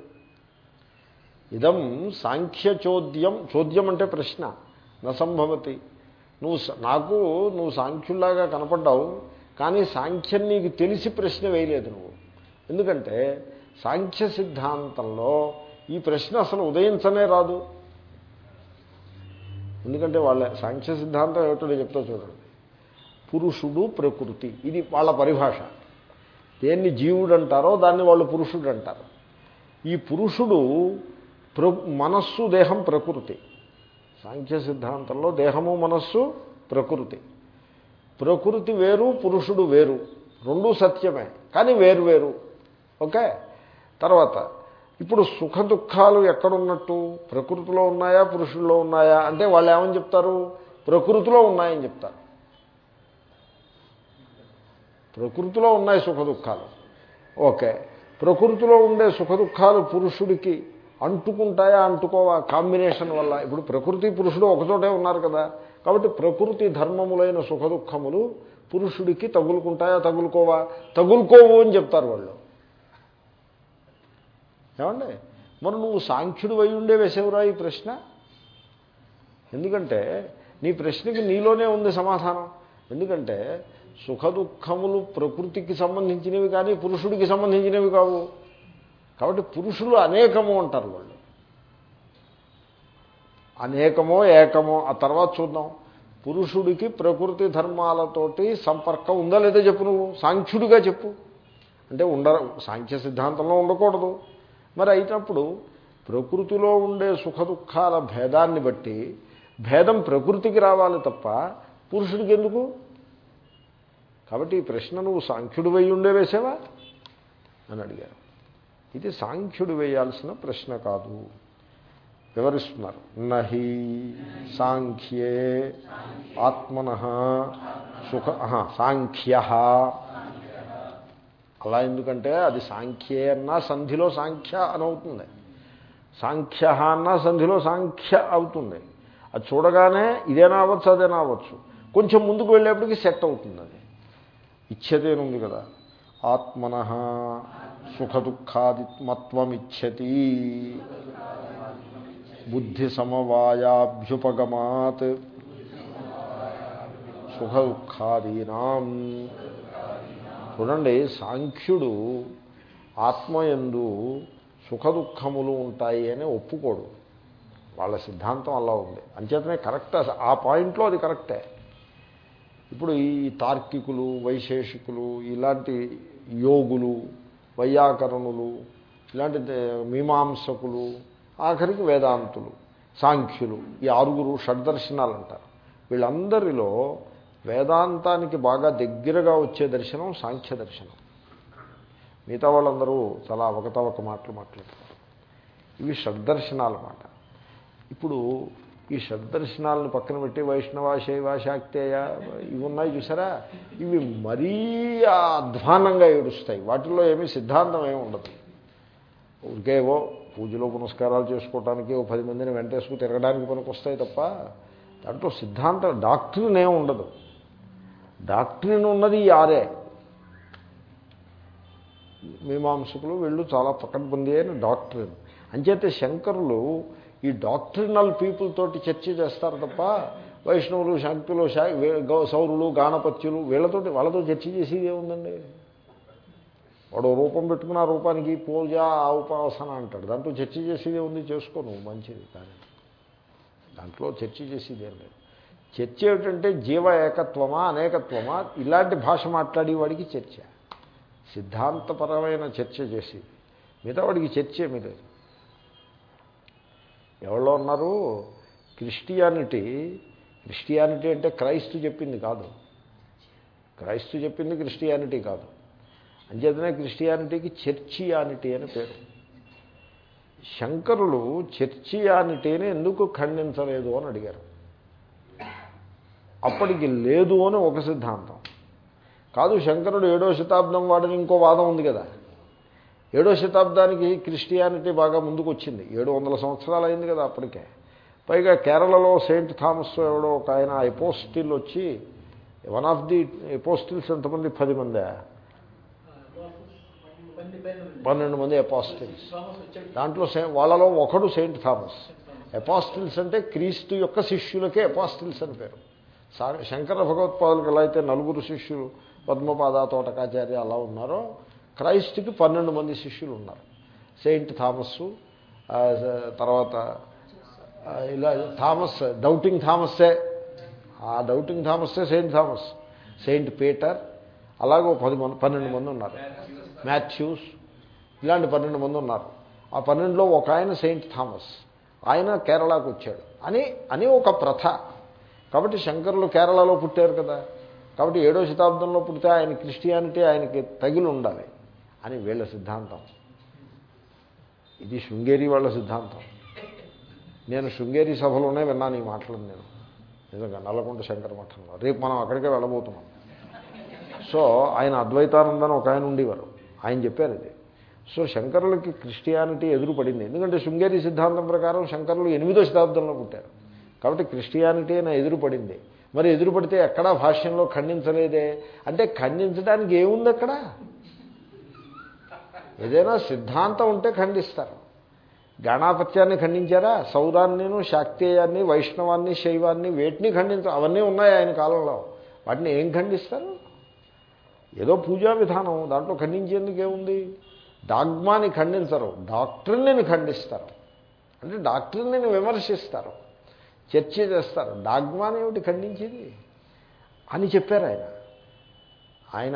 ఇదం సాంఖ్య చోద్యం చోద్యం అంటే ప్రశ్న నసంభవతి నువ్వు నాకు నువ్వు సాంఖ్యుల్లాగా కనపడ్డావు కానీ సాంఖ్యం నీకు తెలిసి ప్రశ్న వేయలేదు నువ్వు. ఎందుకంటే సాంఖ్య సిద్ధాంతంలో ఈ ప్రశ్న అసలు ఉదయించనే రాదు. ఎందుకంటే వాళ్ళ సాంఖ్య సిద్ధాంతం ఏమిటో చెప్తా చూడండి. పురుషుడు ప్రకృతి. ఇది వాళ్ళ పరిభాష. దేన్ని జీవుడు అంటారో దాన్ని వాళ్ళు పురుషుడు అంటారు ఈ పురుషుడు ప్ర మనస్సు దేహం ప్రకృతి. సాంఖ్య సిద్ధాంతంలో దేహము మనస్సు ప్రకృతి. ప్రకృతి వేరు పురుషుడు వేరు. రెండూ సత్యమే. కానీ వేరు వేరు. ఓకే? తర్వాత ఇప్పుడు సుఖ దుఃఖాలు ఎక్కడున్నట్టు? ప్రకృతిలో ఉన్నాయా? పురుషుల్లో ఉన్నాయా? అంటే వాళ్ళు ఏమని చెప్తారు? ప్రకృతిలో ఉన్నాయని చెప్తారు. ప్రకృతిలో ఉన్నాయి సుఖ దుఃఖాలు ఓకే. ప్రకృతిలో ఉండే సుఖ దుఃఖాలు పురుషుడికి అంటుకుంటాయా అంటుకోవా? కాంబినేషన్ వల్ల. ఇప్పుడు ప్రకృతి పురుషుడు ఒకచోటే ఉన్నారు కదా. కాబట్టి ప్రకృతి ధర్మములైన సుఖ దుఃఖములు పురుషుడికి తగులుకుంటాయా తగులుకోవా? తగులుకోవు అని చెప్తారు వాళ్ళు. ఏమండి? మరి నువ్వు సాంఖ్యుడు అయి ఉండే వేసేవురా ఈ ప్రశ్న? ఎందుకంటే నీ ప్రశ్నకి నీలోనే ఉంది సమాధానం. ఎందుకంటే సుఖ దుఃఖములు ప్రకృతికి సంబంధించినవి కానీ పురుషుడికి సంబంధించినవి కావు. కాబట్టి పురుషులు అనేకము అంటారు వాళ్ళు. అనేకమో ఏకమో ఆ తర్వాత చూద్దాం. పురుషుడికి ప్రకృతి ధర్మాలతోటి సంపర్కం ఉందా లేదా చెప్పు నువ్వు? సాంఖ్యుడిగా చెప్పు. అంటే ఉండ సాంఖ్య సిద్ధాంతంలో ఉండకూడదు. మరి అయినప్పుడు ప్రకృతిలో ఉండే సుఖ దుఃఖాల భేదాన్ని బట్టి భేదం ప్రకృతికి రావాలి తప్ప పురుషుడికి ఎందుకు? కాబట్టి ఈ ప్రశ్న నువ్వు సాంఖ్యుడు వేయి ఉండే వేసావా? అని అడిగారు. ఇది సాంఖ్యుడు వేయాల్సిన ప్రశ్న కాదు. వివరిస్తున్నారు. నహి సాంఖ్యే ఆత్మన సుఖ సాంఖ్య అలా ఎందుకంటే అది సాంఖ్యే అన్నా సంధిలో సాంఖ్య అని అవుతుంది సాంఖ్య అన్నా సంధిలో సాంఖ్య అవుతుంది. అది చూడగానే ఇదేనా అవ్వచ్చు అదేనా అవ్వచ్చు. కొంచెం ముందుకు వెళ్ళేప్పటికి సెట్ అవుతుంది అది. ఇచ్చేదేనుంది కదా. ఆత్మన సుఖదుఖాదిత్మత్వమిచ్చతి బుద్ధి సమవాయాభ్యుపగమాత్ సుఖదుఖాదీనాం. చూడండి సాంఖ్యుడు ఆత్మయందు సుఖదుఖములు ఉంటాయి అని ఒప్పుకోడు. వాళ్ళ సిద్ధాంతం అలా ఉంది. అంచేతనే కరెక్ట్ ఆ పాయింట్లో అది కరెక్టే. ఇప్పుడు ఈ తార్కికులు వైశేషికులు ఇలాంటి యోగులు వైయాకరణులు ఇలాంటి మీమాంసకులు ఆఖరికి వేదాంతులు సాంఖ్యులు ఈ ఆరుగురు షడ్దర్శనాలు అంటారు వీళ్ళందరిలో వేదాంతానికి బాగా దగ్గరగా వచ్చే దర్శనం సాంఖ్య దర్శనం. మిగతా వాళ్ళందరూ చాలా అవకతవక మాటలు మాట్లాడతారు. ఇవి షడ్దర్శనాల మాట ఇప్పుడు ఈ షడ్దర్శనాలను పక్కన పెట్టి వైష్ణవ శైవ శాక్తేయ ఇవి ఉన్నాయి చూసారా? ఇవి మరీ అధ్వానంగా ఏడుస్తాయి. వాటిల్లో ఏమీ సిద్ధాంతం ఏమి ఉండదు. ఇంకేవో పూజలో పునస్కారాలు చేసుకోవడానికి ఓ పది మందిని వెంటేసుకు తిరగడానికి పనికి వస్తాయి తప్ప దాంట్లో సిద్ధాంతం డాక్టర్నేం ఉండదు. డాక్టరీన్ ఉన్నది ఈ ఆరే మీమాంసకులు వీళ్ళు చాలా పక్కనబంది అయిన డాక్టరీన్ అంచేతే శంకరులు ఈ డాక్టరినల్ పీపుల్ తోటి చర్చ చేస్తారు తప్ప వైష్ణవులు శంకులు సౌరులు గాణపత్యులు వీళ్ళతోటి వాళ్ళతో చర్చ చేసేది ఏముందండి? వాడు రూపం పెట్టుకున్న రూపానికి పూజ ఆ ఉపాసన అంటాడు. దాంట్లో చర్చ చేసేది ఉంది చేసుకో నువ్వు మంచిది. కానీ దాంట్లో చర్చ చేసేది ఏం లేదు. చర్చ ఏమిటంటే జీవ ఏకత్వమా అనేకత్వమా? ఇలాంటి భాష మాట్లాడేవాడికి చర్చ. సిద్ధాంతపరమైన చర్చ చేసి మిగతా వాడికి చర్చ ఏమీ లేదు. ఎవరో ఉన్నారు? క్రిస్టియానిటీ. క్రిస్టియానిటీ అంటే క్రైస్తు చెప్పింది కాదు. క్రైస్తు చెప్పింది క్రిస్టియానిటీ కాదు. అంచేతనే క్రిస్టియానిటీకి చర్చియానిటీ అని పేరు. శంకరులు చర్చియానిటీని ఎందుకు ఖండించలేదు అని అడిగారు. అప్పటికి లేదు అని ఒక సిద్ధాంతం. కాదు శంకరుడు ఏడో శతాబ్దం వాడిని ఇంకో వాదం ఉంది కదా. ఏడో శతాబ్దానికి క్రిస్టియానిటీ బాగా ముందుకు వచ్చింది ఏడు వందల సంవత్సరాలు అయింది కదా అప్పటికే. పైగా కేరళలో సెయింట్ థామస్ ఎవడో ఒక ఆయన ఎపోస్టిల్ వచ్చి వన్ ఆఫ్ ది ఎపోస్టిల్స్ ఎంతమంది? పది మంది? పన్నెండు మంది ఎపాస్టిల్స్ దాంట్లో వాళ్ళలో ఒకడు సెయింట్ థామస్. ఎపాస్టిల్స్ అంటే క్రీస్తు యొక్క శిష్యులకే ఎపాస్టిల్స్ అని పేరు. శంకర భగవత్పాదులకు ఎలా అయితే నలుగురు శిష్యులు పద్మపాద తోటకాచార్య అలా ఉన్నారో క్రైస్తుకి పన్నెండు మంది శిష్యులు ఉన్నారు. సెయింట్ థామస్సు తర్వాత ఇలా థామస్ డౌటింగ్ థామస్సే. ఆ డౌటింగ్ థామస్సే సెయింట్ థామస్. సెయింట్ పీటర్ అలాగే పది మంది పన్నెండు మంది ఉన్నారు. మాథ్యూస్ ఇలాంటి పన్నెండు మంది ఉన్నారు. ఆ పన్నెండులో ఒక ఆయన సెయింట్ థామస్. ఆయన కేరళకు వచ్చాడు. అని అని ఒక ప్రథ. కాబట్టి శంకరులు కేరళలో పుట్టారు కదా. కాబట్టి ఏడో శతాబ్దంలో పుడితే ఆయన క్రిస్టియానిటీ ఆయనకి తగిలి ఉండాలి అని వీళ్ళ సిద్ధాంతం. ఇది శృంగేరి వాళ్ళ సిద్ధాంతం. నేను శృంగేరి సభలోనే విన్నాను ఈ మాటలు నేను. నిజంగా నల్లకొండ శంకర మఠంలో. రేపు మనం అక్కడికే వెళ్ళబోతున్నాం. సో ఆయన అద్వైతానందని ఒక ఆయన ఉండేవారు. ఆయన చెప్పారు ఇది. సో శంకరులకి క్రిస్టియానిటీ ఎదురుపడింది. ఎందుకంటే శృంగేరి సిద్ధాంతం ప్రకారం శంకరులు ఎనిమిదో శతాబ్దంలో పుట్టారు. కాబట్టి క్రిస్టియానిటీ అయినా ఎదురుపడింది. మరి ఎదురుపడితే ఎక్కడా భాష్యంలో ఖండించలేదే? అంటే ఖండించడానికి ఏముంది అక్కడ ఏదైనా సిద్ధాంతం ఉంటే ఖండిస్తారు. గణాపత్యాన్ని ఖండించారా? సౌరాన్నిను శాక్తేయాన్ని వైష్ణవాన్ని శైవాన్ని వేటిని ఖండించ అవన్నీ ఉన్నాయి ఆయన కాలంలో. వాటిని ఏం ఖండిస్తారు? ఏదో పూజా విధానం. దాంట్లో ఖండించేందుకు ఏముంది? డాగ్మాని ఖండించరు. డాక్టర్ని ఖండిస్తారు. అంటే డాక్టర్ని విమర్శిస్తారు. చర్చ చేస్తారు. డాగ్మాని ఏమిటి ఖండించింది. అని చెప్పారు ఆయన. ఆయన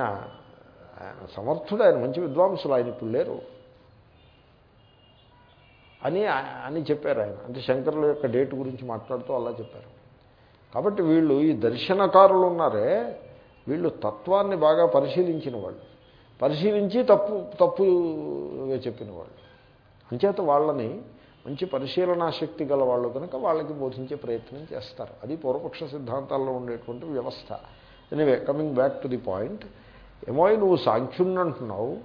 ఆయన సమర్థుడు ఆయన మంచి విద్వాంసులు ఆయన ఇప్పుడు లేరు. అని అని చెప్పారు ఆయన. అంటే శంకరుల యొక్క డేట్ గురించి మాట్లాడుతూ అలా చెప్పారు. కాబట్టి వీళ్ళు ఈ దర్శనకారులు ఉన్నారే వీళ్ళు తత్వాన్ని బాగా పరిశీలించిన వాళ్ళు. పరిశీలించి తప్పు తప్పు చెప్పిన వాళ్ళు. అంచేత వాళ్ళని మంచి పరిశీలనా శక్తి గల వాళ్ళు కనుక వాళ్ళకి బోధించే ప్రయత్నం చేస్తారు. అది పూర్వపక్ష సిద్ధాంతాల్లో ఉండేటువంటి వ్యవస్థ. Anyway coming back to the point ఏమో నువ్వు సాంఖ్యుణ్ణి అంటున్నావు.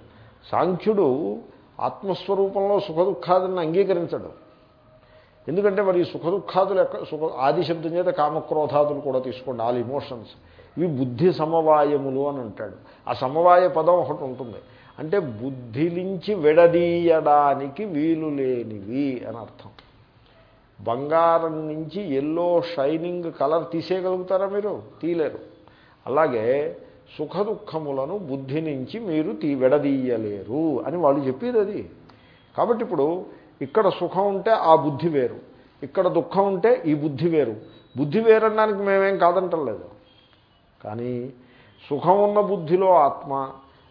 సాంఖ్యుడు ఆత్మస్వరూపంలో సుఖదుఖాదులను అంగీకరించడు. ఎందుకంటే మరి సుఖదుఖాదులు సుఖ ఎక్క సుఖ ఆది శబ్దం చేత కామక్రోధాదులు కూడా తీసుకోండి ఆల్ ఇమోషన్స్ ఇవి బుద్ధి సమవాయములు అని అంటాడు. ఆ సమవాయ పదం ఒకటి ఉంటుంది. అంటే బుద్ధి నుంచి విడదీయడానికి వీలు లేనివి అని అర్థం. బంగారం నుంచి ఎల్లో షైనింగ్ కలర్ తీసేయగలుగుతారా మీరు? తీయలేరు. అలాగే సుఖ దుఃఖములను బుద్ధి నుంచి మీరు తీ విడదీయలేరు అని వాళ్ళు చెప్పేది అది. కాబట్టి ఇప్పుడు ఇక్కడ సుఖం ఉంటే ఆ బుద్ధి వేరు. ఇక్కడ దుఃఖం ఉంటే ఈ బుద్ధి వేరు. బుద్ధి వేరనడానికి మేమేం కాదంటలేదు. కానీ సుఖం ఉన్న బుద్ధిలో ఆత్మ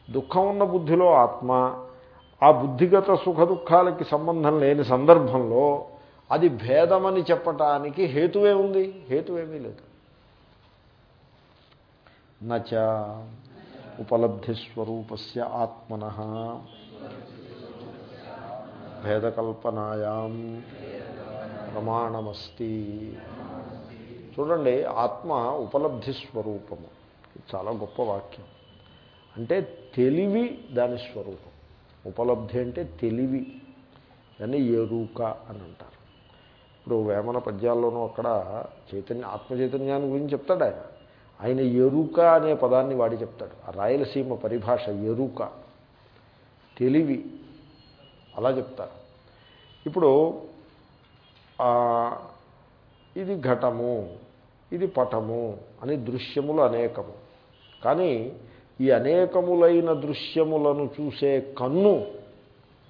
దుఃఖం ఉన్న బుద్ధిలో ఆత్మ ఆ బుద్ధిగత సుఖ దుఃఖాలకి సంబంధం లేని సందర్భంలో అది భేదమని చెప్పటానికి హేతువే ఉంది. హేతువేమీ లేదు. నచ ఉపలబ్ధిస్వరూపస్య ఆత్మన. భేదకల్పనాయాం ప్రమాణమస్తి. చూడండి ఆత్మ ఉపలబ్ధి స్వరూపము. చాలా గొప్ప వాక్యం. అంటే తెలివి దాని స్వరూపం. ఉపలబ్ధి అంటే తెలివి. దాన్ని ఎరుక అని అంటారు. ఇప్పుడు వేమన పద్యాల్లోనూ అక్కడ చైతన్య ఆత్మచైతన్యాన్ని గురించి చెప్తాడు ఆయన. ఆయన ఎరుక అనే పదాన్ని వాడి చెప్తాడు. ఆ రాయలసీమ పరిభాష ఎరుక తెలివి. అలా చెప్తారు. ఇప్పుడు ఇది ఘటము ఇది పటము అని దృశ్యములు అనేకము. కానీ ఈ అనేకములైన దృశ్యములను చూసే కన్ను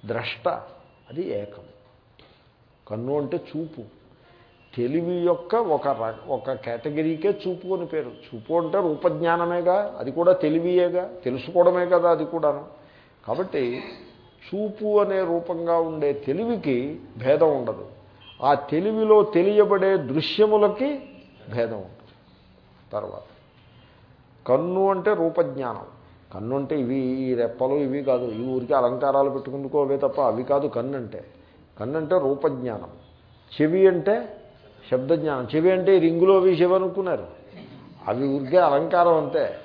ద్రష్ట అది ఏకము కన్ను అంటే చూపు. తెలివి యొక్క ఒక ఒక కేటగిరీకే చూపు అని పేరు. చూపు అంటే రూపజ్ఞానమేగా అది కూడా తెలివియేగా తెలుసుకోవడమే కదా అది కూడాను. కాబట్టి చూపు అనే రూపంగా ఉండే తెలివికి భేదం ఉండదు. ఆ తెలివిలో తెలియబడే దృశ్యములకి భేదం ఉంటుంది తర్వాత కన్ను అంటే రూపజ్ఞానం. కన్ను అంటే ఇవి ఈ రెప్పలు ఇవి కాదు. ఈ ఊరికి అలంకారాలు పెట్టుకుందుకో అవే తప్ప అవి కాదు కన్ను అంటే కన్ను అంటే రూపజ్ఞానం. చెవి అంటే శబ్దజ్ఞానం. చెవి అంటే రింగులో అవి చెవి అనుకున్నారు. అవి ఊరికే అలంకారం అంతే.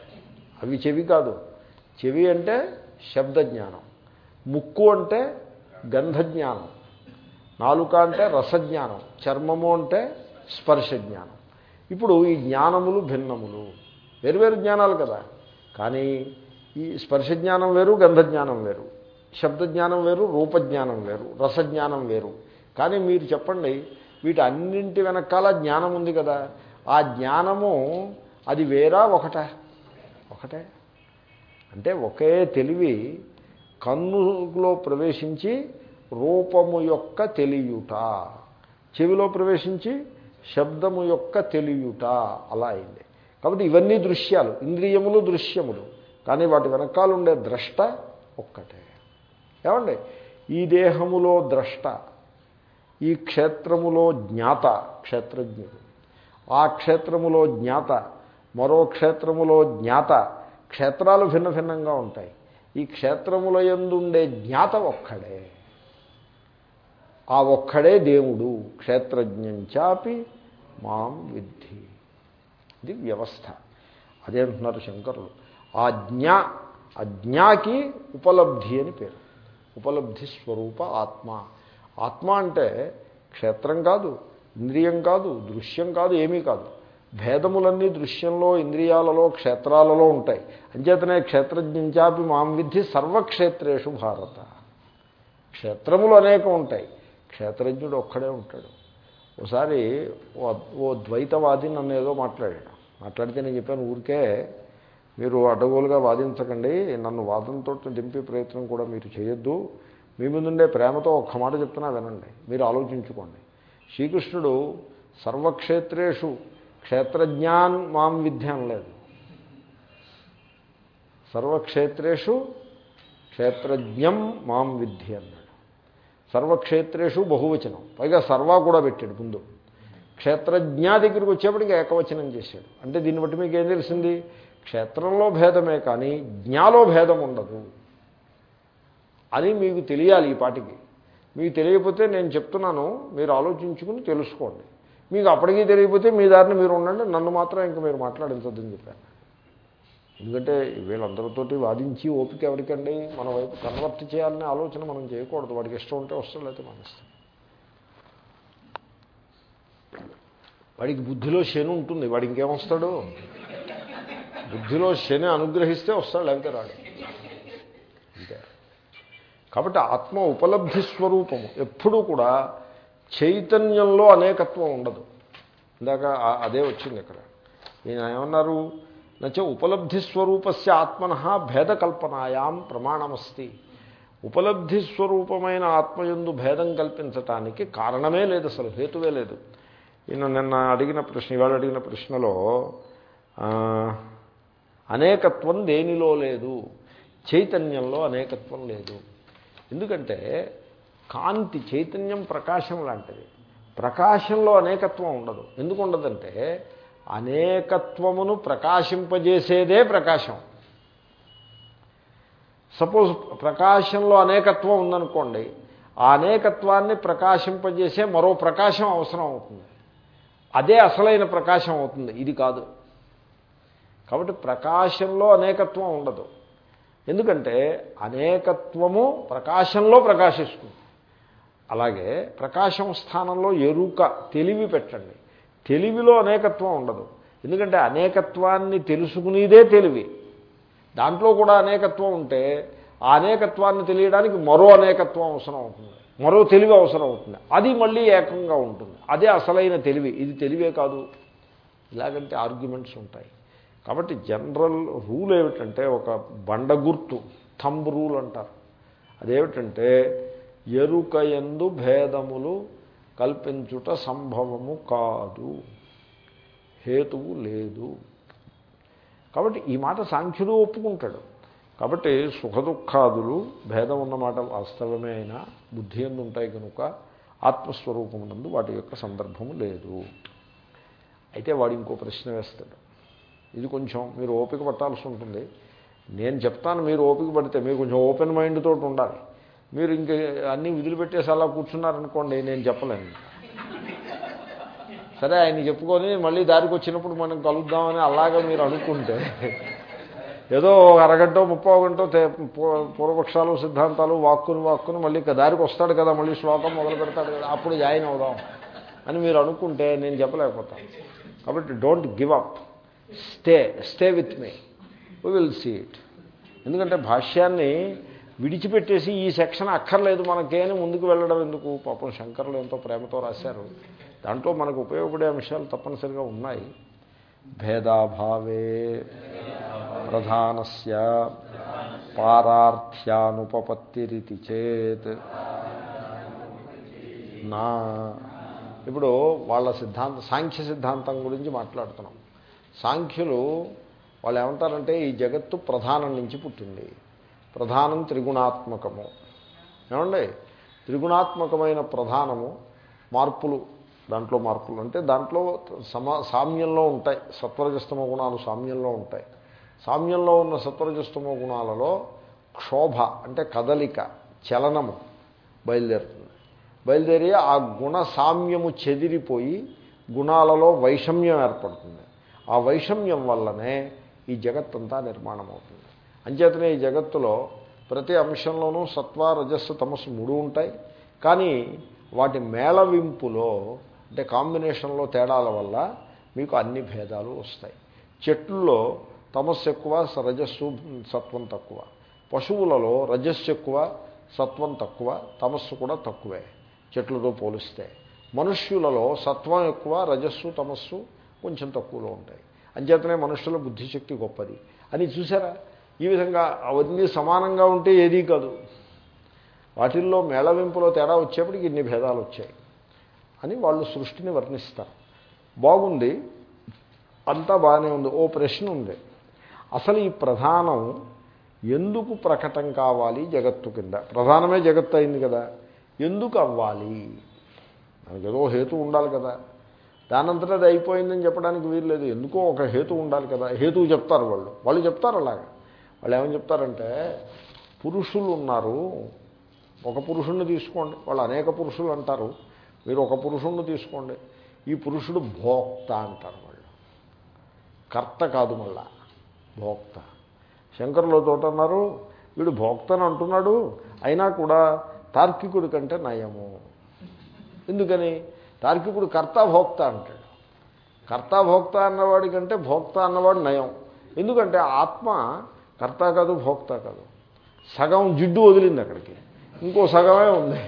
అవి చెవి కాదు. చెవి అంటే శబ్దజ్ఞానం. ముక్కు అంటే గంధజ్ఞానం. నాలుక అంటే రసజ్ఞానం. చర్మము అంటే స్పర్శ జ్ఞానం ఇప్పుడు ఈ జ్ఞానములు భిన్నములు. వేరువేరు జ్ఞానాలు కదా. కానీ ఈ స్పర్శ జ్ఞానం వేరు గంధజ్ఞానం వేరు. శబ్దజ్ఞానం వేరు రూపజ్ఞానం వేరు రసజ్ఞానం వేరు. కానీ మీరు చెప్పండి వీటి అన్నింటి వెనకాల జ్ఞానం ఉంది కదా. ఆ జ్ఞానము అది వేరా ఒకట? ఒకటే. అంటే ఒకే తెలివి కన్నులో ప్రవేశించి రూపము యొక్క తెలియుట. చెవిలో ప్రవేశించి శబ్దము యొక్క తెలియుట. అలా అయింది. కాబట్టి ఇవన్నీ దృశ్యాలు ఇంద్రియములు దృశ్యములు. కానీ వాటి వెనకాల ఉండే ద్రష్ట ఒక్కటే. ఏమండి? ఈ దేహములో ద్రష్ట ఈ క్షేత్రములో జ్ఞాత క్షేత్రజ్ఞుడు ఆ క్షేత్రములో జ్ఞాత మరో క్షేత్రములో జ్ఞాత. క్షేత్రాలు భిన్న భిన్నంగా ఉంటాయి. ఈ క్షేత్రముల ఎందుండే జ్ఞాత ఒక్కడే. ఆ ఒక్కడే దేవుడు క్షేత్రజ్ఞంచాపి మాం విద్ధి. ఇది వ్యవస్థ. అదే అంటున్నారు శంకరులు. ఆ జ్ఞా అజ్ఞాకి ఉపలబ్ధి అని పేరు. ఉపలబ్ధి స్వరూప ఆత్మ. ఆత్మ అంటే క్షేత్రం కాదు ఇంద్రియం కాదు దృశ్యం కాదు ఏమీ కాదు. భేదములన్నీ దృశ్యంలో ఇంద్రియాలలో క్షేత్రాలలో ఉంటాయి. అంచేతనే క్షేత్రజ్ఞంచాపి మాం విద్ధి సర్వక్షేత్రేషు భారత. క్షేత్రములు అనేకం ఉంటాయి. క్షేత్రజ్ఞుడు ఒక్కడే ఉంటాడు. ఒకసారి ఓ ద్వైతవాది నన్ను ఏదో మాట్లాడాడు. మాట్లాడితే నేను చెప్పాను ఊరికే మీరు అడ్డగోలుగా వాదించకండి. నన్ను వాదంతో దింపే ప్రయత్నం కూడా మీరు చేయొద్దు. మీ ముందుండే ప్రేమతో ఒక్క మాట చెప్తున్నా వినండి. మీరు ఆలోచించుకోండి. శ్రీకృష్ణుడు సర్వక్షేత్రేషు క్షేత్రజ్ఞాన్ మాం విద్య లేదు సర్వక్షేత్రేషు క్షేత్రజ్ఞం మాం విద్య అన్నాడు. సర్వక్షేత్రేషు బహువచనం. పైగా సర్వా కూడా పెట్టాడు ముందు. క్షేత్రజ్ఞ దగ్గరికి వచ్చేప్పటికి ఏకవచనం చేశాడు. అంటే దీన్ని బట్టి మీకు ఏం తెలిసింది? క్షేత్రంలో భేదమే కానీ జ్ఞాలో భేదం ఉండదు. అని మీకు తెలియాలి ఈ పాటికి. మీకు తెలియకపోతే నేను చెప్తున్నాను మీరు ఆలోచించుకుని తెలుసుకోండి. మీకు అప్పటికీ తెలియకపోతే మీ దారిని మీరు ఉండండి నన్ను మాత్రం ఇంకా మీరు మాట్లాడించొద్దని చెప్పాను. ఎందుకంటే వీళ్ళందరితోటి వాదించి ఓపిక ఎవరికండి? మన వైపు కన్వర్ట్ చేయాలనే ఆలోచన మనం చేయకూడదు. వాడికి ఇష్టం ఉంటే వస్తాడు లేకపోతే మానేస్తాం. వాడికి బుద్ధిలో శని ఉంటుంది వాడు ఇంకేమొస్తాడు బుద్ధిలో శని అనుగ్రహిస్తే వస్తాడు లేకపోతే రాడు. అంతే. కాబట్టి ఆత్మ ఉపలబ్ధి స్వరూపము. ఎప్పుడూ కూడా చైతన్యంలో అనేకత్వం ఉండదు. ఇందాక అదే వచ్చింది ఇక్కడ. నేను ఏమన్నారు? నచ్చ ఉపలబ్ధి స్వరూపస్య ఆత్మన భేదకల్పనాయాం ప్రమాణమస్తి. ఉపలబ్ధి స్వరూపమైన ఆత్మయందు భేదం కల్పించటానికి కారణమే లేదు అసలు హేతువే లేదు. ఈయన నిన్న అడిగిన ప్రశ్న ఇవాళ అడిగిన ప్రశ్నలో అనేకత్వం దేనిలో లేదు? చైతన్యంలో అనేకత్వం లేదు. ఎందుకంటే కాంతి చైతన్యం ప్రకాశం లాంటిది. ప్రకాశంలో అనేకత్వం ఉండదు. ఎందుకు ఉండదంటే అనేకత్వమును ప్రకాశింపజేసేదే ప్రకాశం. సపోజ్ ప్రకాశంలో అనేకత్వం ఉందనుకోండి ఆ అనేకత్వాన్ని ప్రకాశింపజేసే మరో ప్రకాశం అవసరం అవుతుంది. అదే అసలైన ప్రకాశం అవుతుంది. ఇది కాదు. కాబట్టి ప్రకాశంలో అనేకత్వం ఉండదు. ఎందుకంటే అనేకత్వము ప్రకాశంలో ప్రకాశిస్తుంది. అలాగే ప్రకాశం స్థానంలో ఎరుక తెలివి పెట్టండి. తెలివిలో అనేకత్వం ఉండదు. ఎందుకంటే అనేకత్వాన్ని తెలుసుకునేదే తెలివి. దాంట్లో కూడా అనేకత్వం ఉంటే ఆ అనేకత్వాన్ని తెలియడానికి మరో అనేకత్వం అవసరం అవుతుంది. మరో తెలివి అవసరం అవుతుంది అది మళ్ళీ ఏకంగా ఉంటుంది. అదే అసలైన తెలివి. ఇది తెలివే కాదు. ఇలాగంటే ఆర్గ్యుమెంట్స్ ఉంటాయి. కాబట్టి జనరల్ రూల్ ఏమిటంటే ఒక బండ గుర్తు థంబ్ రూల్ అంటారు. అదేమిటంటే ఎరుక ఎందు భేదములు కల్పించుట సంభవము కాదు. హేతువు లేదు. కాబట్టి ఈ మాట సాంఖ్యుడు ఒప్పుకుంటాడు. కాబట్టి సుఖదుఖాదులు భేదం ఉన్నమాట వాస్తవమే అయినా బుద్ధి ఎందు ఉంటాయి కనుక ఆత్మస్వరూపం ఆత్మస్వరూపమునందు వాటి యొక్క సందర్భము లేదు. అయితే వాడు ఇంకో ప్రశ్న వేస్తాడు. ఇది కొంచెం మీరు ఓపిక పట్టాల్సి ఉంటుంది. నేను చెప్తాను మీరు ఓపిక పడితే మీరు కొంచెం ఓపెన్ మైండ్ తోటి ఉండాలి. మీరు ఇంక అన్నీ విదిలిపెట్టేసి అలా కూర్చున్నారనుకోండి నేను చెప్పలేను. సరే ఆయన చెప్పుకొని మళ్ళీ దారికి వచ్చినప్పుడు మనం కలుద్దామని అలాగా మీరు అనుకుంటే ఏదో అరగంట ముప్పో గంట పూర్వపక్షాలు సిద్ధాంతాలు వాక్కుని వాక్కుని మళ్ళీ దారికి వస్తాడు కదా మళ్ళీ శ్లోకం మొదలు పెడతాడు కదా అప్పుడు జాయిన్ అవుదాం అని మీరు అనుకుంటే నేను చెప్పలేకపోతాను కాబట్టి don't give up. Stay stay with me. We will see it ఎందుకంటే భాష్యాన్ని విడిచిపెట్టేసి ఈ సెక్షన్ అక్కర్లేదు మనకే అని ముందుకు వెళ్ళడం ఎందుకు? పాపం శంకరులు ఎంతో ప్రేమతో రాశారు. దాంట్లో మనకు ఉపయోగపడే అంశాలు తప్పనిసరిగా ఉన్నాయి. భేదాభావే. ప్రధానస్య పారార్థ్యానుపపత్తిరితి చేత్ నా ఇప్పుడు వాళ్ళ సిద్ధాంతం సాంఖ్య సిద్ధాంతం గురించి మాట్లాడుతున్నాం. సాంఖ్యులు వాళ్ళు ఏమంటారంటే ఈ జగత్తు ప్రధానం నుంచి పుట్టింది. ప్రధానం త్రిగుణాత్మకము. ఏమండి? త్రిగుణాత్మకమైన ప్రధానము మార్పులు దాంట్లో మార్పులు. అంటే దాంట్లో సమా సామ్యంలో ఉంటాయి. సత్వరజస్తమ గుణాలు సామ్యంలో ఉంటాయి. సామ్యంలో ఉన్న సత్వరజస్తమో గుణాలలో క్షోభ అంటే కదలిక చలనము బయలుదేరుతుంది. బయలుదేరి ఆ గుణ సామ్యము చెదిరిపోయి గుణాలలో వైషమ్యం ఏర్పడుతుంది. ఆ వైషమ్యం వల్లనే ఈ జగత్తంతా నిర్మాణం అవుతుంది అంచేతనే ఈ జగత్తులో ప్రతి అంశంలోనూ సత్వ రజస్సు తమస్సు మూడు ఉంటాయి. కానీ వాటి మేళవింపులో అంటే కాంబినేషన్లో తేడాల వల్ల మీకు అన్ని భేదాలు వస్తాయి. చెట్లలో తమస్సు ఎక్కువ రజస్సు సత్వం తక్కువ. పశువులలో రజస్సు ఎక్కువ సత్వం తక్కువ తమస్సు కూడా తక్కువే చెట్లతో పోలిస్తే. మనుష్యులలో సత్వం ఎక్కువ రజస్సు తమస్సు కొంచెం తక్కువలో ఉంటాయి. అంచేతనే మనుషుల బుద్ధిశక్తి గొప్పది. అని చూసారా? ఈ విధంగా అవన్నీ సమానంగా ఉంటే ఏదీ కాదు. వాటిల్లో మేళవింపులో తేడా వచ్చేప్పటికి ఇన్ని భేదాలు వచ్చాయి అని వాళ్ళు సృష్టిని వర్ణిస్తారు. బాగుంది. అంతా బాగానే ఉంది. ఓ ప్రశ్న ఉంది. అసలు ఈ ప్రధానం ఎందుకు ప్రకటం కావాలి జగత్తు కింద? ప్రధానమే జగత్తు అయింది కదా. ఎందుకు అవ్వాలి? దానికి ఏదో హేతు ఉండాలి కదా. దానంతటా అది అయిపోయిందని చెప్పడానికి వీల్లేదు ఎందుకో ఒక హేతు ఉండాలి కదా. హేతువు చెప్తారు వాళ్ళు. వాళ్ళు చెప్తారు అలాగా. వాళ్ళు ఏమని చెప్తారంటే పురుషులు ఉన్నారు. ఒక పురుషుణ్ణి తీసుకోండి. వాళ్ళు అనేక పురుషులు అంటారు. మీరు ఒక పురుషుణ్ణి తీసుకోండి. ఈ పురుషుడు భోక్త అంటారు వాళ్ళు. కర్త కాదు మళ్ళా. భోక్త. శంకరులు తోట అన్నారు వీడు భోక్తను అంటున్నాడు అయినా కూడా తార్కికుడి కంటే నయము. ఎందుకని? తార్కికుడు కర్త భోక్త అంటాడు. కర్త భోక్త అన్నవాడి కంటే భోక్త అన్నవాడు నయం. ఎందుకంటే ఆత్మ కర్త కాదు భోక్త కాదు. సగం జిడ్డు వదిలింది అక్కడికి. ఇంకో సగమే ఉంది.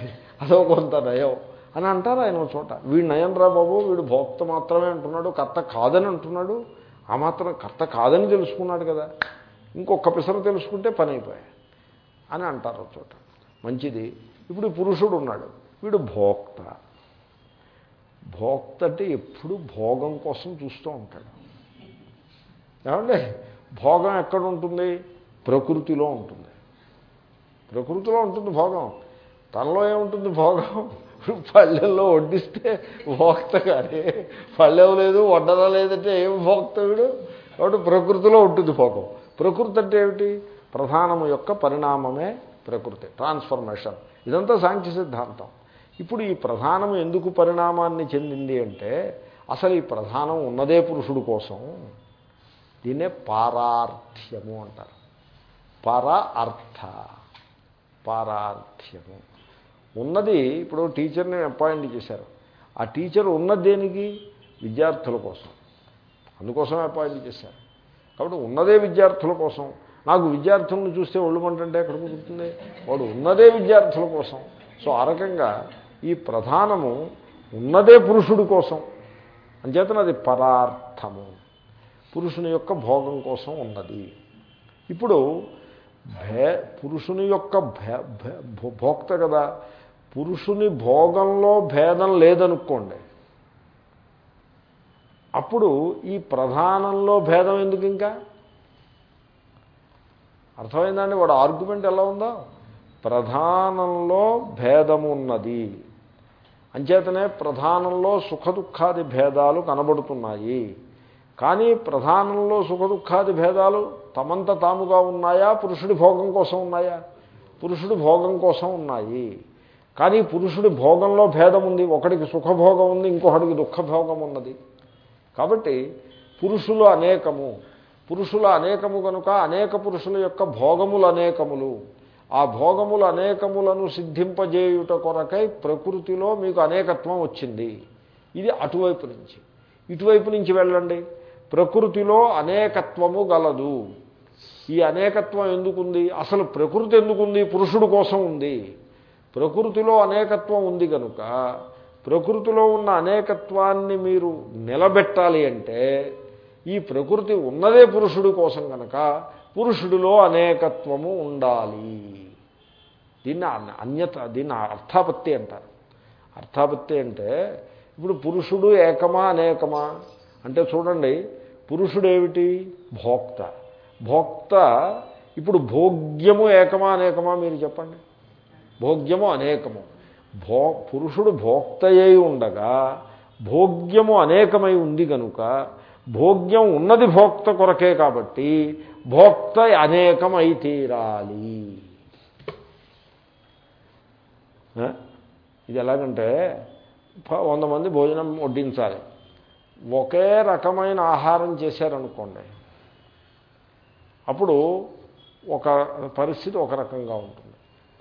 అదో కొంత నయం అని అంటారు ఆయన ఒక చోట. వీడు నయం రా బాబు వీడు భోక్త మాత్రమే అంటున్నాడు కర్త కాదని అంటున్నాడు. ఆ మాత్రం కర్త కాదని తెలుసుకున్నాడు కదా. ఇంకొక పిసర తెలుసుకుంటే పని అయిపోయాయి అని అంటారు చోట. మంచిది. ఇప్పుడు పురుషుడు ఉన్నాడు. వీడు భోక్త. భోక్త అంటే ఎప్పుడు భోగం కోసం చూస్తూ ఉంటాడు. ఏమండి? భోగం ఎక్కడ ఉంటుంది? ప్రకృతిలో ఉంటుంది. ప్రకృతిలో ఉంటుంది భోగం. తనలో ఏముంటుంది భోగం? పల్లెల్లో వడ్డిస్తే భోక్త కానీ పల్లెం లేదు వడ్డన లేదంటే ఏం భోక్త వీడు? కాబట్టి ప్రకృతిలో ఉంటుంది భోగం ప్రకృతి అంటే ఏమిటి? ప్రధానము యొక్క పరిణామమే ప్రకృతి ట్రాన్స్ఫర్మేషన్ ఇదంతా సాంఖ్య సిద్ధాంతం. ఇప్పుడు ఈ ప్రధానం ఎందుకు పరిణామాన్ని చెందింది అంటే అసలు ఈ ప్రధానం ఉన్నదే పురుషుడు కోసం. దీన్నే పారార్థ్యము అంటారు. పర అర్థ. పారార్థ్యము. ఉన్నది ఇప్పుడు టీచర్ని అపాయింట్ చేశారు. ఆ టీచర్ ఉన్నది దేనికి? విద్యార్థుల కోసం. అందుకోసం అపాయింట్ చేశారు. కాబట్టి ఉన్నదే విద్యార్థుల కోసం. నాకు విద్యార్థులను చూస్తే ఒళ్ళు మంటంటే ఎక్కడ కుదురుతుంది? వాడు ఉన్నదే విద్యార్థుల కోసం. సో ఆ రకంగా ఈ ప్రధానము ఉన్నదే పురుషుడి కోసం. అంచేతన అది పరార్థము. పురుషుని యొక్క భోగం కోసం ఉన్నది. ఇప్పుడు భే పురుషుని యొక్క భే- భోక్త కదా. పురుషుని భోగంలో భేదం లేదనుకోండి అప్పుడు ఈ ప్రధానంలో భేదం ఎందుకు ఇంకా? అర్థమైందండి? వాడు ఆర్గ్యుమెంట్ ఎలా ఉందో? ప్రధానంలో భేదము ఉన్నది. అంచేతనే ప్రధానంలో సుఖదుఖాది భేదాలు కనబడుతున్నాయి. కానీ ప్రధానంలో సుఖదుఖాది భేదాలు తమంత తాముగా ఉన్నాయా? పురుషుడి భోగం కోసం ఉన్నాయా? పురుషుడి భోగం కోసం ఉన్నాయి. కానీ పురుషుడి భోగంలో భేదం ఉంది ఒకడికి సుఖభోగం ఉంది ఇంకొకడికి దుఃఖభోగం ఉన్నది కాబట్టి పురుషులు అనేకము. పురుషులు అనేకము కనుక అనేక పురుషుల యొక్క భోగములు అనేకములు. ఆ భోగములు అనేకములను సిద్ధింపజేయుట కొరకై ప్రకృతిలో మీకు అనేకత్వం వచ్చింది. ఇది అటువైపు నుంచి. ఇటువైపు నుంచి వెళ్ళండి. ప్రకృతిలో అనేకత్వము గలదు. ఈ అనేకత్వం ఎందుకుంది? అసలు ప్రకృతి ఎందుకుంది? పురుషుడు కోసం ఉంది. ప్రకృతిలో అనేకత్వం ఉంది కనుక ప్రకృతిలో ఉన్న అనేకత్వాన్ని మీరు నిలబెట్టాలి అంటే ఈ ప్రకృతి ఉన్నదే పురుషుడి కోసం కనుక పురుషుడిలో అనేకత్వము ఉండాలి. దీన్ని అన్యత దీన్ని అర్థాపత్తి అంటారు. అర్థాపత్తి అంటే ఇప్పుడు పురుషుడు ఏకమా అనేకమా? అంటే చూడండి పురుషుడు ఏమిటి భోక్త. భోక్త ఇప్పుడు భోగ్యము ఏకమా అనేకమా మీరు చెప్పండి. భోగ్యము అనేకము. భో పురుషుడు భోక్తయ్యి ఉండగా భోగ్యము అనేకమై ఉంది కనుక భోగ్యం ఉన్నది భోక్త కొరకే కాబట్టి భోక్త అనేకమై తీరాలి. ఇది ఎలాగంటే వంద మంది భోజనం వడ్డించాలి. ఒకే రకమైన ఆహారం చేశారనుకోండి అప్పుడు ఒక పరిస్థితి ఒక రకంగా ఉంటుంది.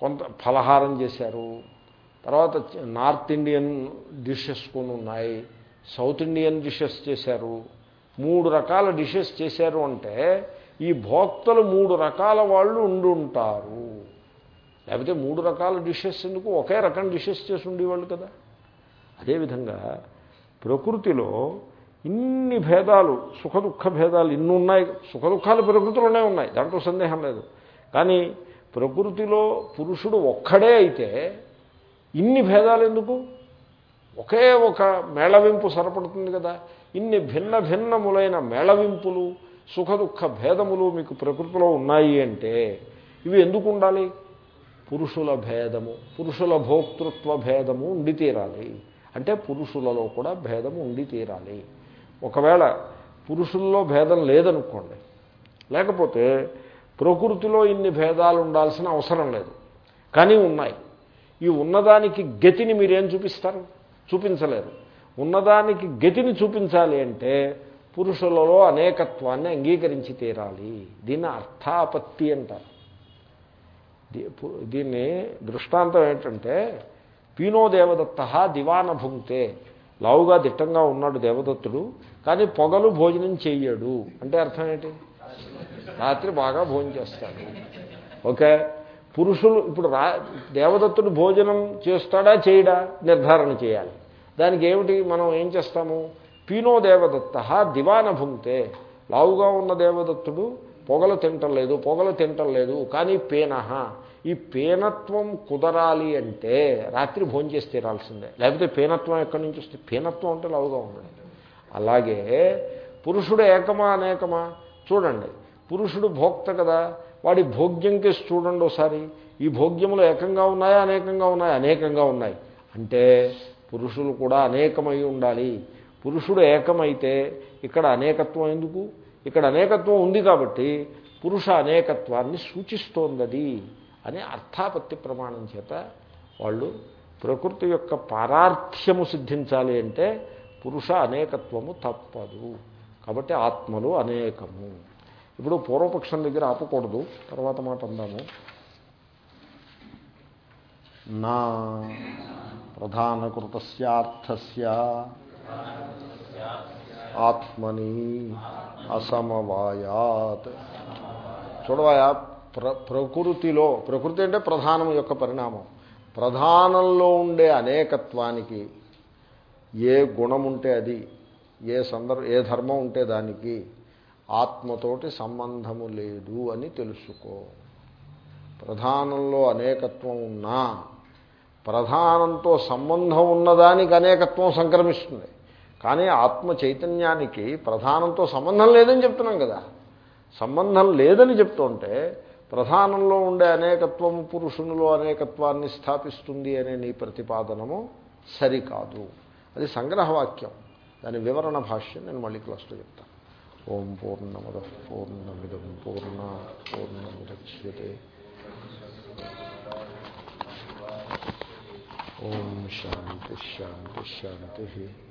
కొంత ఫలహారం చేశారు. తర్వాత నార్త్ ఇండియన్ డిషెస్ కొన్ని ఉన్నాయి సౌత్ ఇండియన్ డిషెస్ చేశారు. మూడు రకాల డిషెస్ చేశారు అంటే ఈ భోక్తలు మూడు రకాల వాళ్ళు ఉండుంటారు లేకపోతే మూడు రకాల డిషెస్ ఎందుకు? ఒకే రకం డిషెస్ చేసి ఉండేవాళ్ళు కదా. అదేవిధంగా ప్రకృతిలో ఇన్ని భేదాలు సుఖ దుఃఖ భేదాలు ఇన్ని ఉన్నాయి. సుఖ దుఃఖాలు ప్రకృతిలోనే ఉన్నాయి. దాంట్లో సందేహం లేదు. కానీ ప్రకృతిలో పురుషుడు ఒక్కడే అయితే ఇన్ని భేదాలు ఎందుకు ఒకే ఒక మేళవింపు సరిపడుతుంది కదా. ఇన్ని భిన్న భిన్నములైన మేళవింపులు సుఖ దుఃఖ భేదములు మీకు ప్రకృతిలో ఉన్నాయి అంటే ఇవి ఎందుకు ఉండాలి? పురుషుల భేదము పురుషుల భోక్తృత్వ భేదము ఉండి తీరాలి. అంటే పురుషులలో కూడా భేదము ఉండి తీరాలి. ఒకవేళ పురుషుల్లో భేదం లేదనుకోండి లేకపోతే ప్రకృతిలో ఇన్ని భేదాలు ఉండాల్సిన అవసరం లేదు. కానీ ఉన్నాయి. ఈ ఉన్నదానికి గతిని మీరేం చూపిస్తారు? చూపించలేరు. ఉన్నదానికి గతిని చూపించాలి అంటే పురుషులలో అనేకత్వాన్ని అంగీకరించి తీరాలి. దీన్ని అర్థాపత్తి అంటారు. దీన్ని దృష్టాంతం ఏంటంటే పీనో దేవదత్త దివాన భుంక్తే. లావుగా దిట్టంగా ఉన్నాడు దేవదత్తుడు కానీ పొగలు భోజనం చెయ్యడు. అంటే అర్థం ఏంటి? రాత్రి బాగా భోజనం చేస్తాడు. ఓకే? పురుషులు ఇప్పుడు రా దేవదత్తుడు భోజనం చేస్తాడా చేయడా? నిర్ధారణ చేయాలి. దానికి ఏమిటి మనం ఏం చేస్తాము? పీనో దేవదత్త దివాన భుంక్తే. లావుగా ఉన్న దేవదత్తుడు పొగలు తింటలేదు పొగలు తింటలేదు కానీ పేనహ ఈ పేనత్వం కుదరాలి అంటే రాత్రి భోంచేసి తీరాల్సిందే. లేకపోతే పేనత్వం ఎక్కడి నుంచి వస్తుంది? పేనత్వం అంటే లావుగా ఉండండి. అలాగే పురుషుడు ఏకమా అనేకమా? చూడండి. పురుషుడు భోక్త కదా వాడి భోగ్యం చూడండి ఒకసారి. ఈ భోగ్యములు ఏకంగా ఉన్నాయా అనేకంగా ఉన్నాయా? అనేకంగా ఉన్నాయి. అంటే పురుషులు కూడా అనేకమై ఉండాలి. పురుషుడు ఏకమైతే ఇక్కడ అనేకత్వం ఎందుకు? ఇక్కడ అనేకత్వం ఉంది కాబట్టి పురుష అనేకత్వాన్ని సూచిస్తోందది అని అర్థాపత్తి ప్రమాణం చేత వాళ్ళు ప్రకృతి యొక్క పారార్థ్యము సిద్ధించాలి అంటే పురుష అనేకత్వము తప్పదు. కాబట్టి ఆత్మలు అనేకము. ఇప్పుడు పూర్వపక్షం దగ్గర ఆపకూడదు తర్వాత మాట అందాము. నా ప్రధానకృతస్యార్థస్య ఆత్మని అసమవాయాత్. చూడవాయా ప్ర ప్రకృతిలో ప్రకృతి అంటే ప్రధానం యొక్క పరిణామం. ప్రధానంలో ఉండే అనేకత్వానికి ఏ గుణం ఉంటే అది ఏ సందర్భ ఏ ధర్మం ఉంటే దానికి ఆత్మతోటి సంబంధము లేదు అని తెలుసుకో. ప్రధానంలో అనేకత్వం ఉన్నా ప్రధానంతో సంబంధం ఉన్నదానికి అనేకత్వం సంక్రమిస్తుంది. కానీ ఆత్మ చైతన్యానికి ప్రధానంతో సంబంధం లేదని చెప్తున్నాం కదా. సంబంధం లేదని చెప్తుంటే ప్రధానంలో ఉండే అనేకత్వము పురుషునిలో అనేకత్వాన్ని స్థాపిస్తుంది అనే నీ ప్రతిపాదనము సరికాదు. అది సంగ్రహవాక్యం. దాని వివరణ భాష్యం నేను మళ్ళీ క్లాస్లో చెప్తాను. ఓం పూర్ణమద పూర్ణమిదం పూర్ణ పూర్ణముద్యతే ఓం శాంతి శాంతి శాంతి.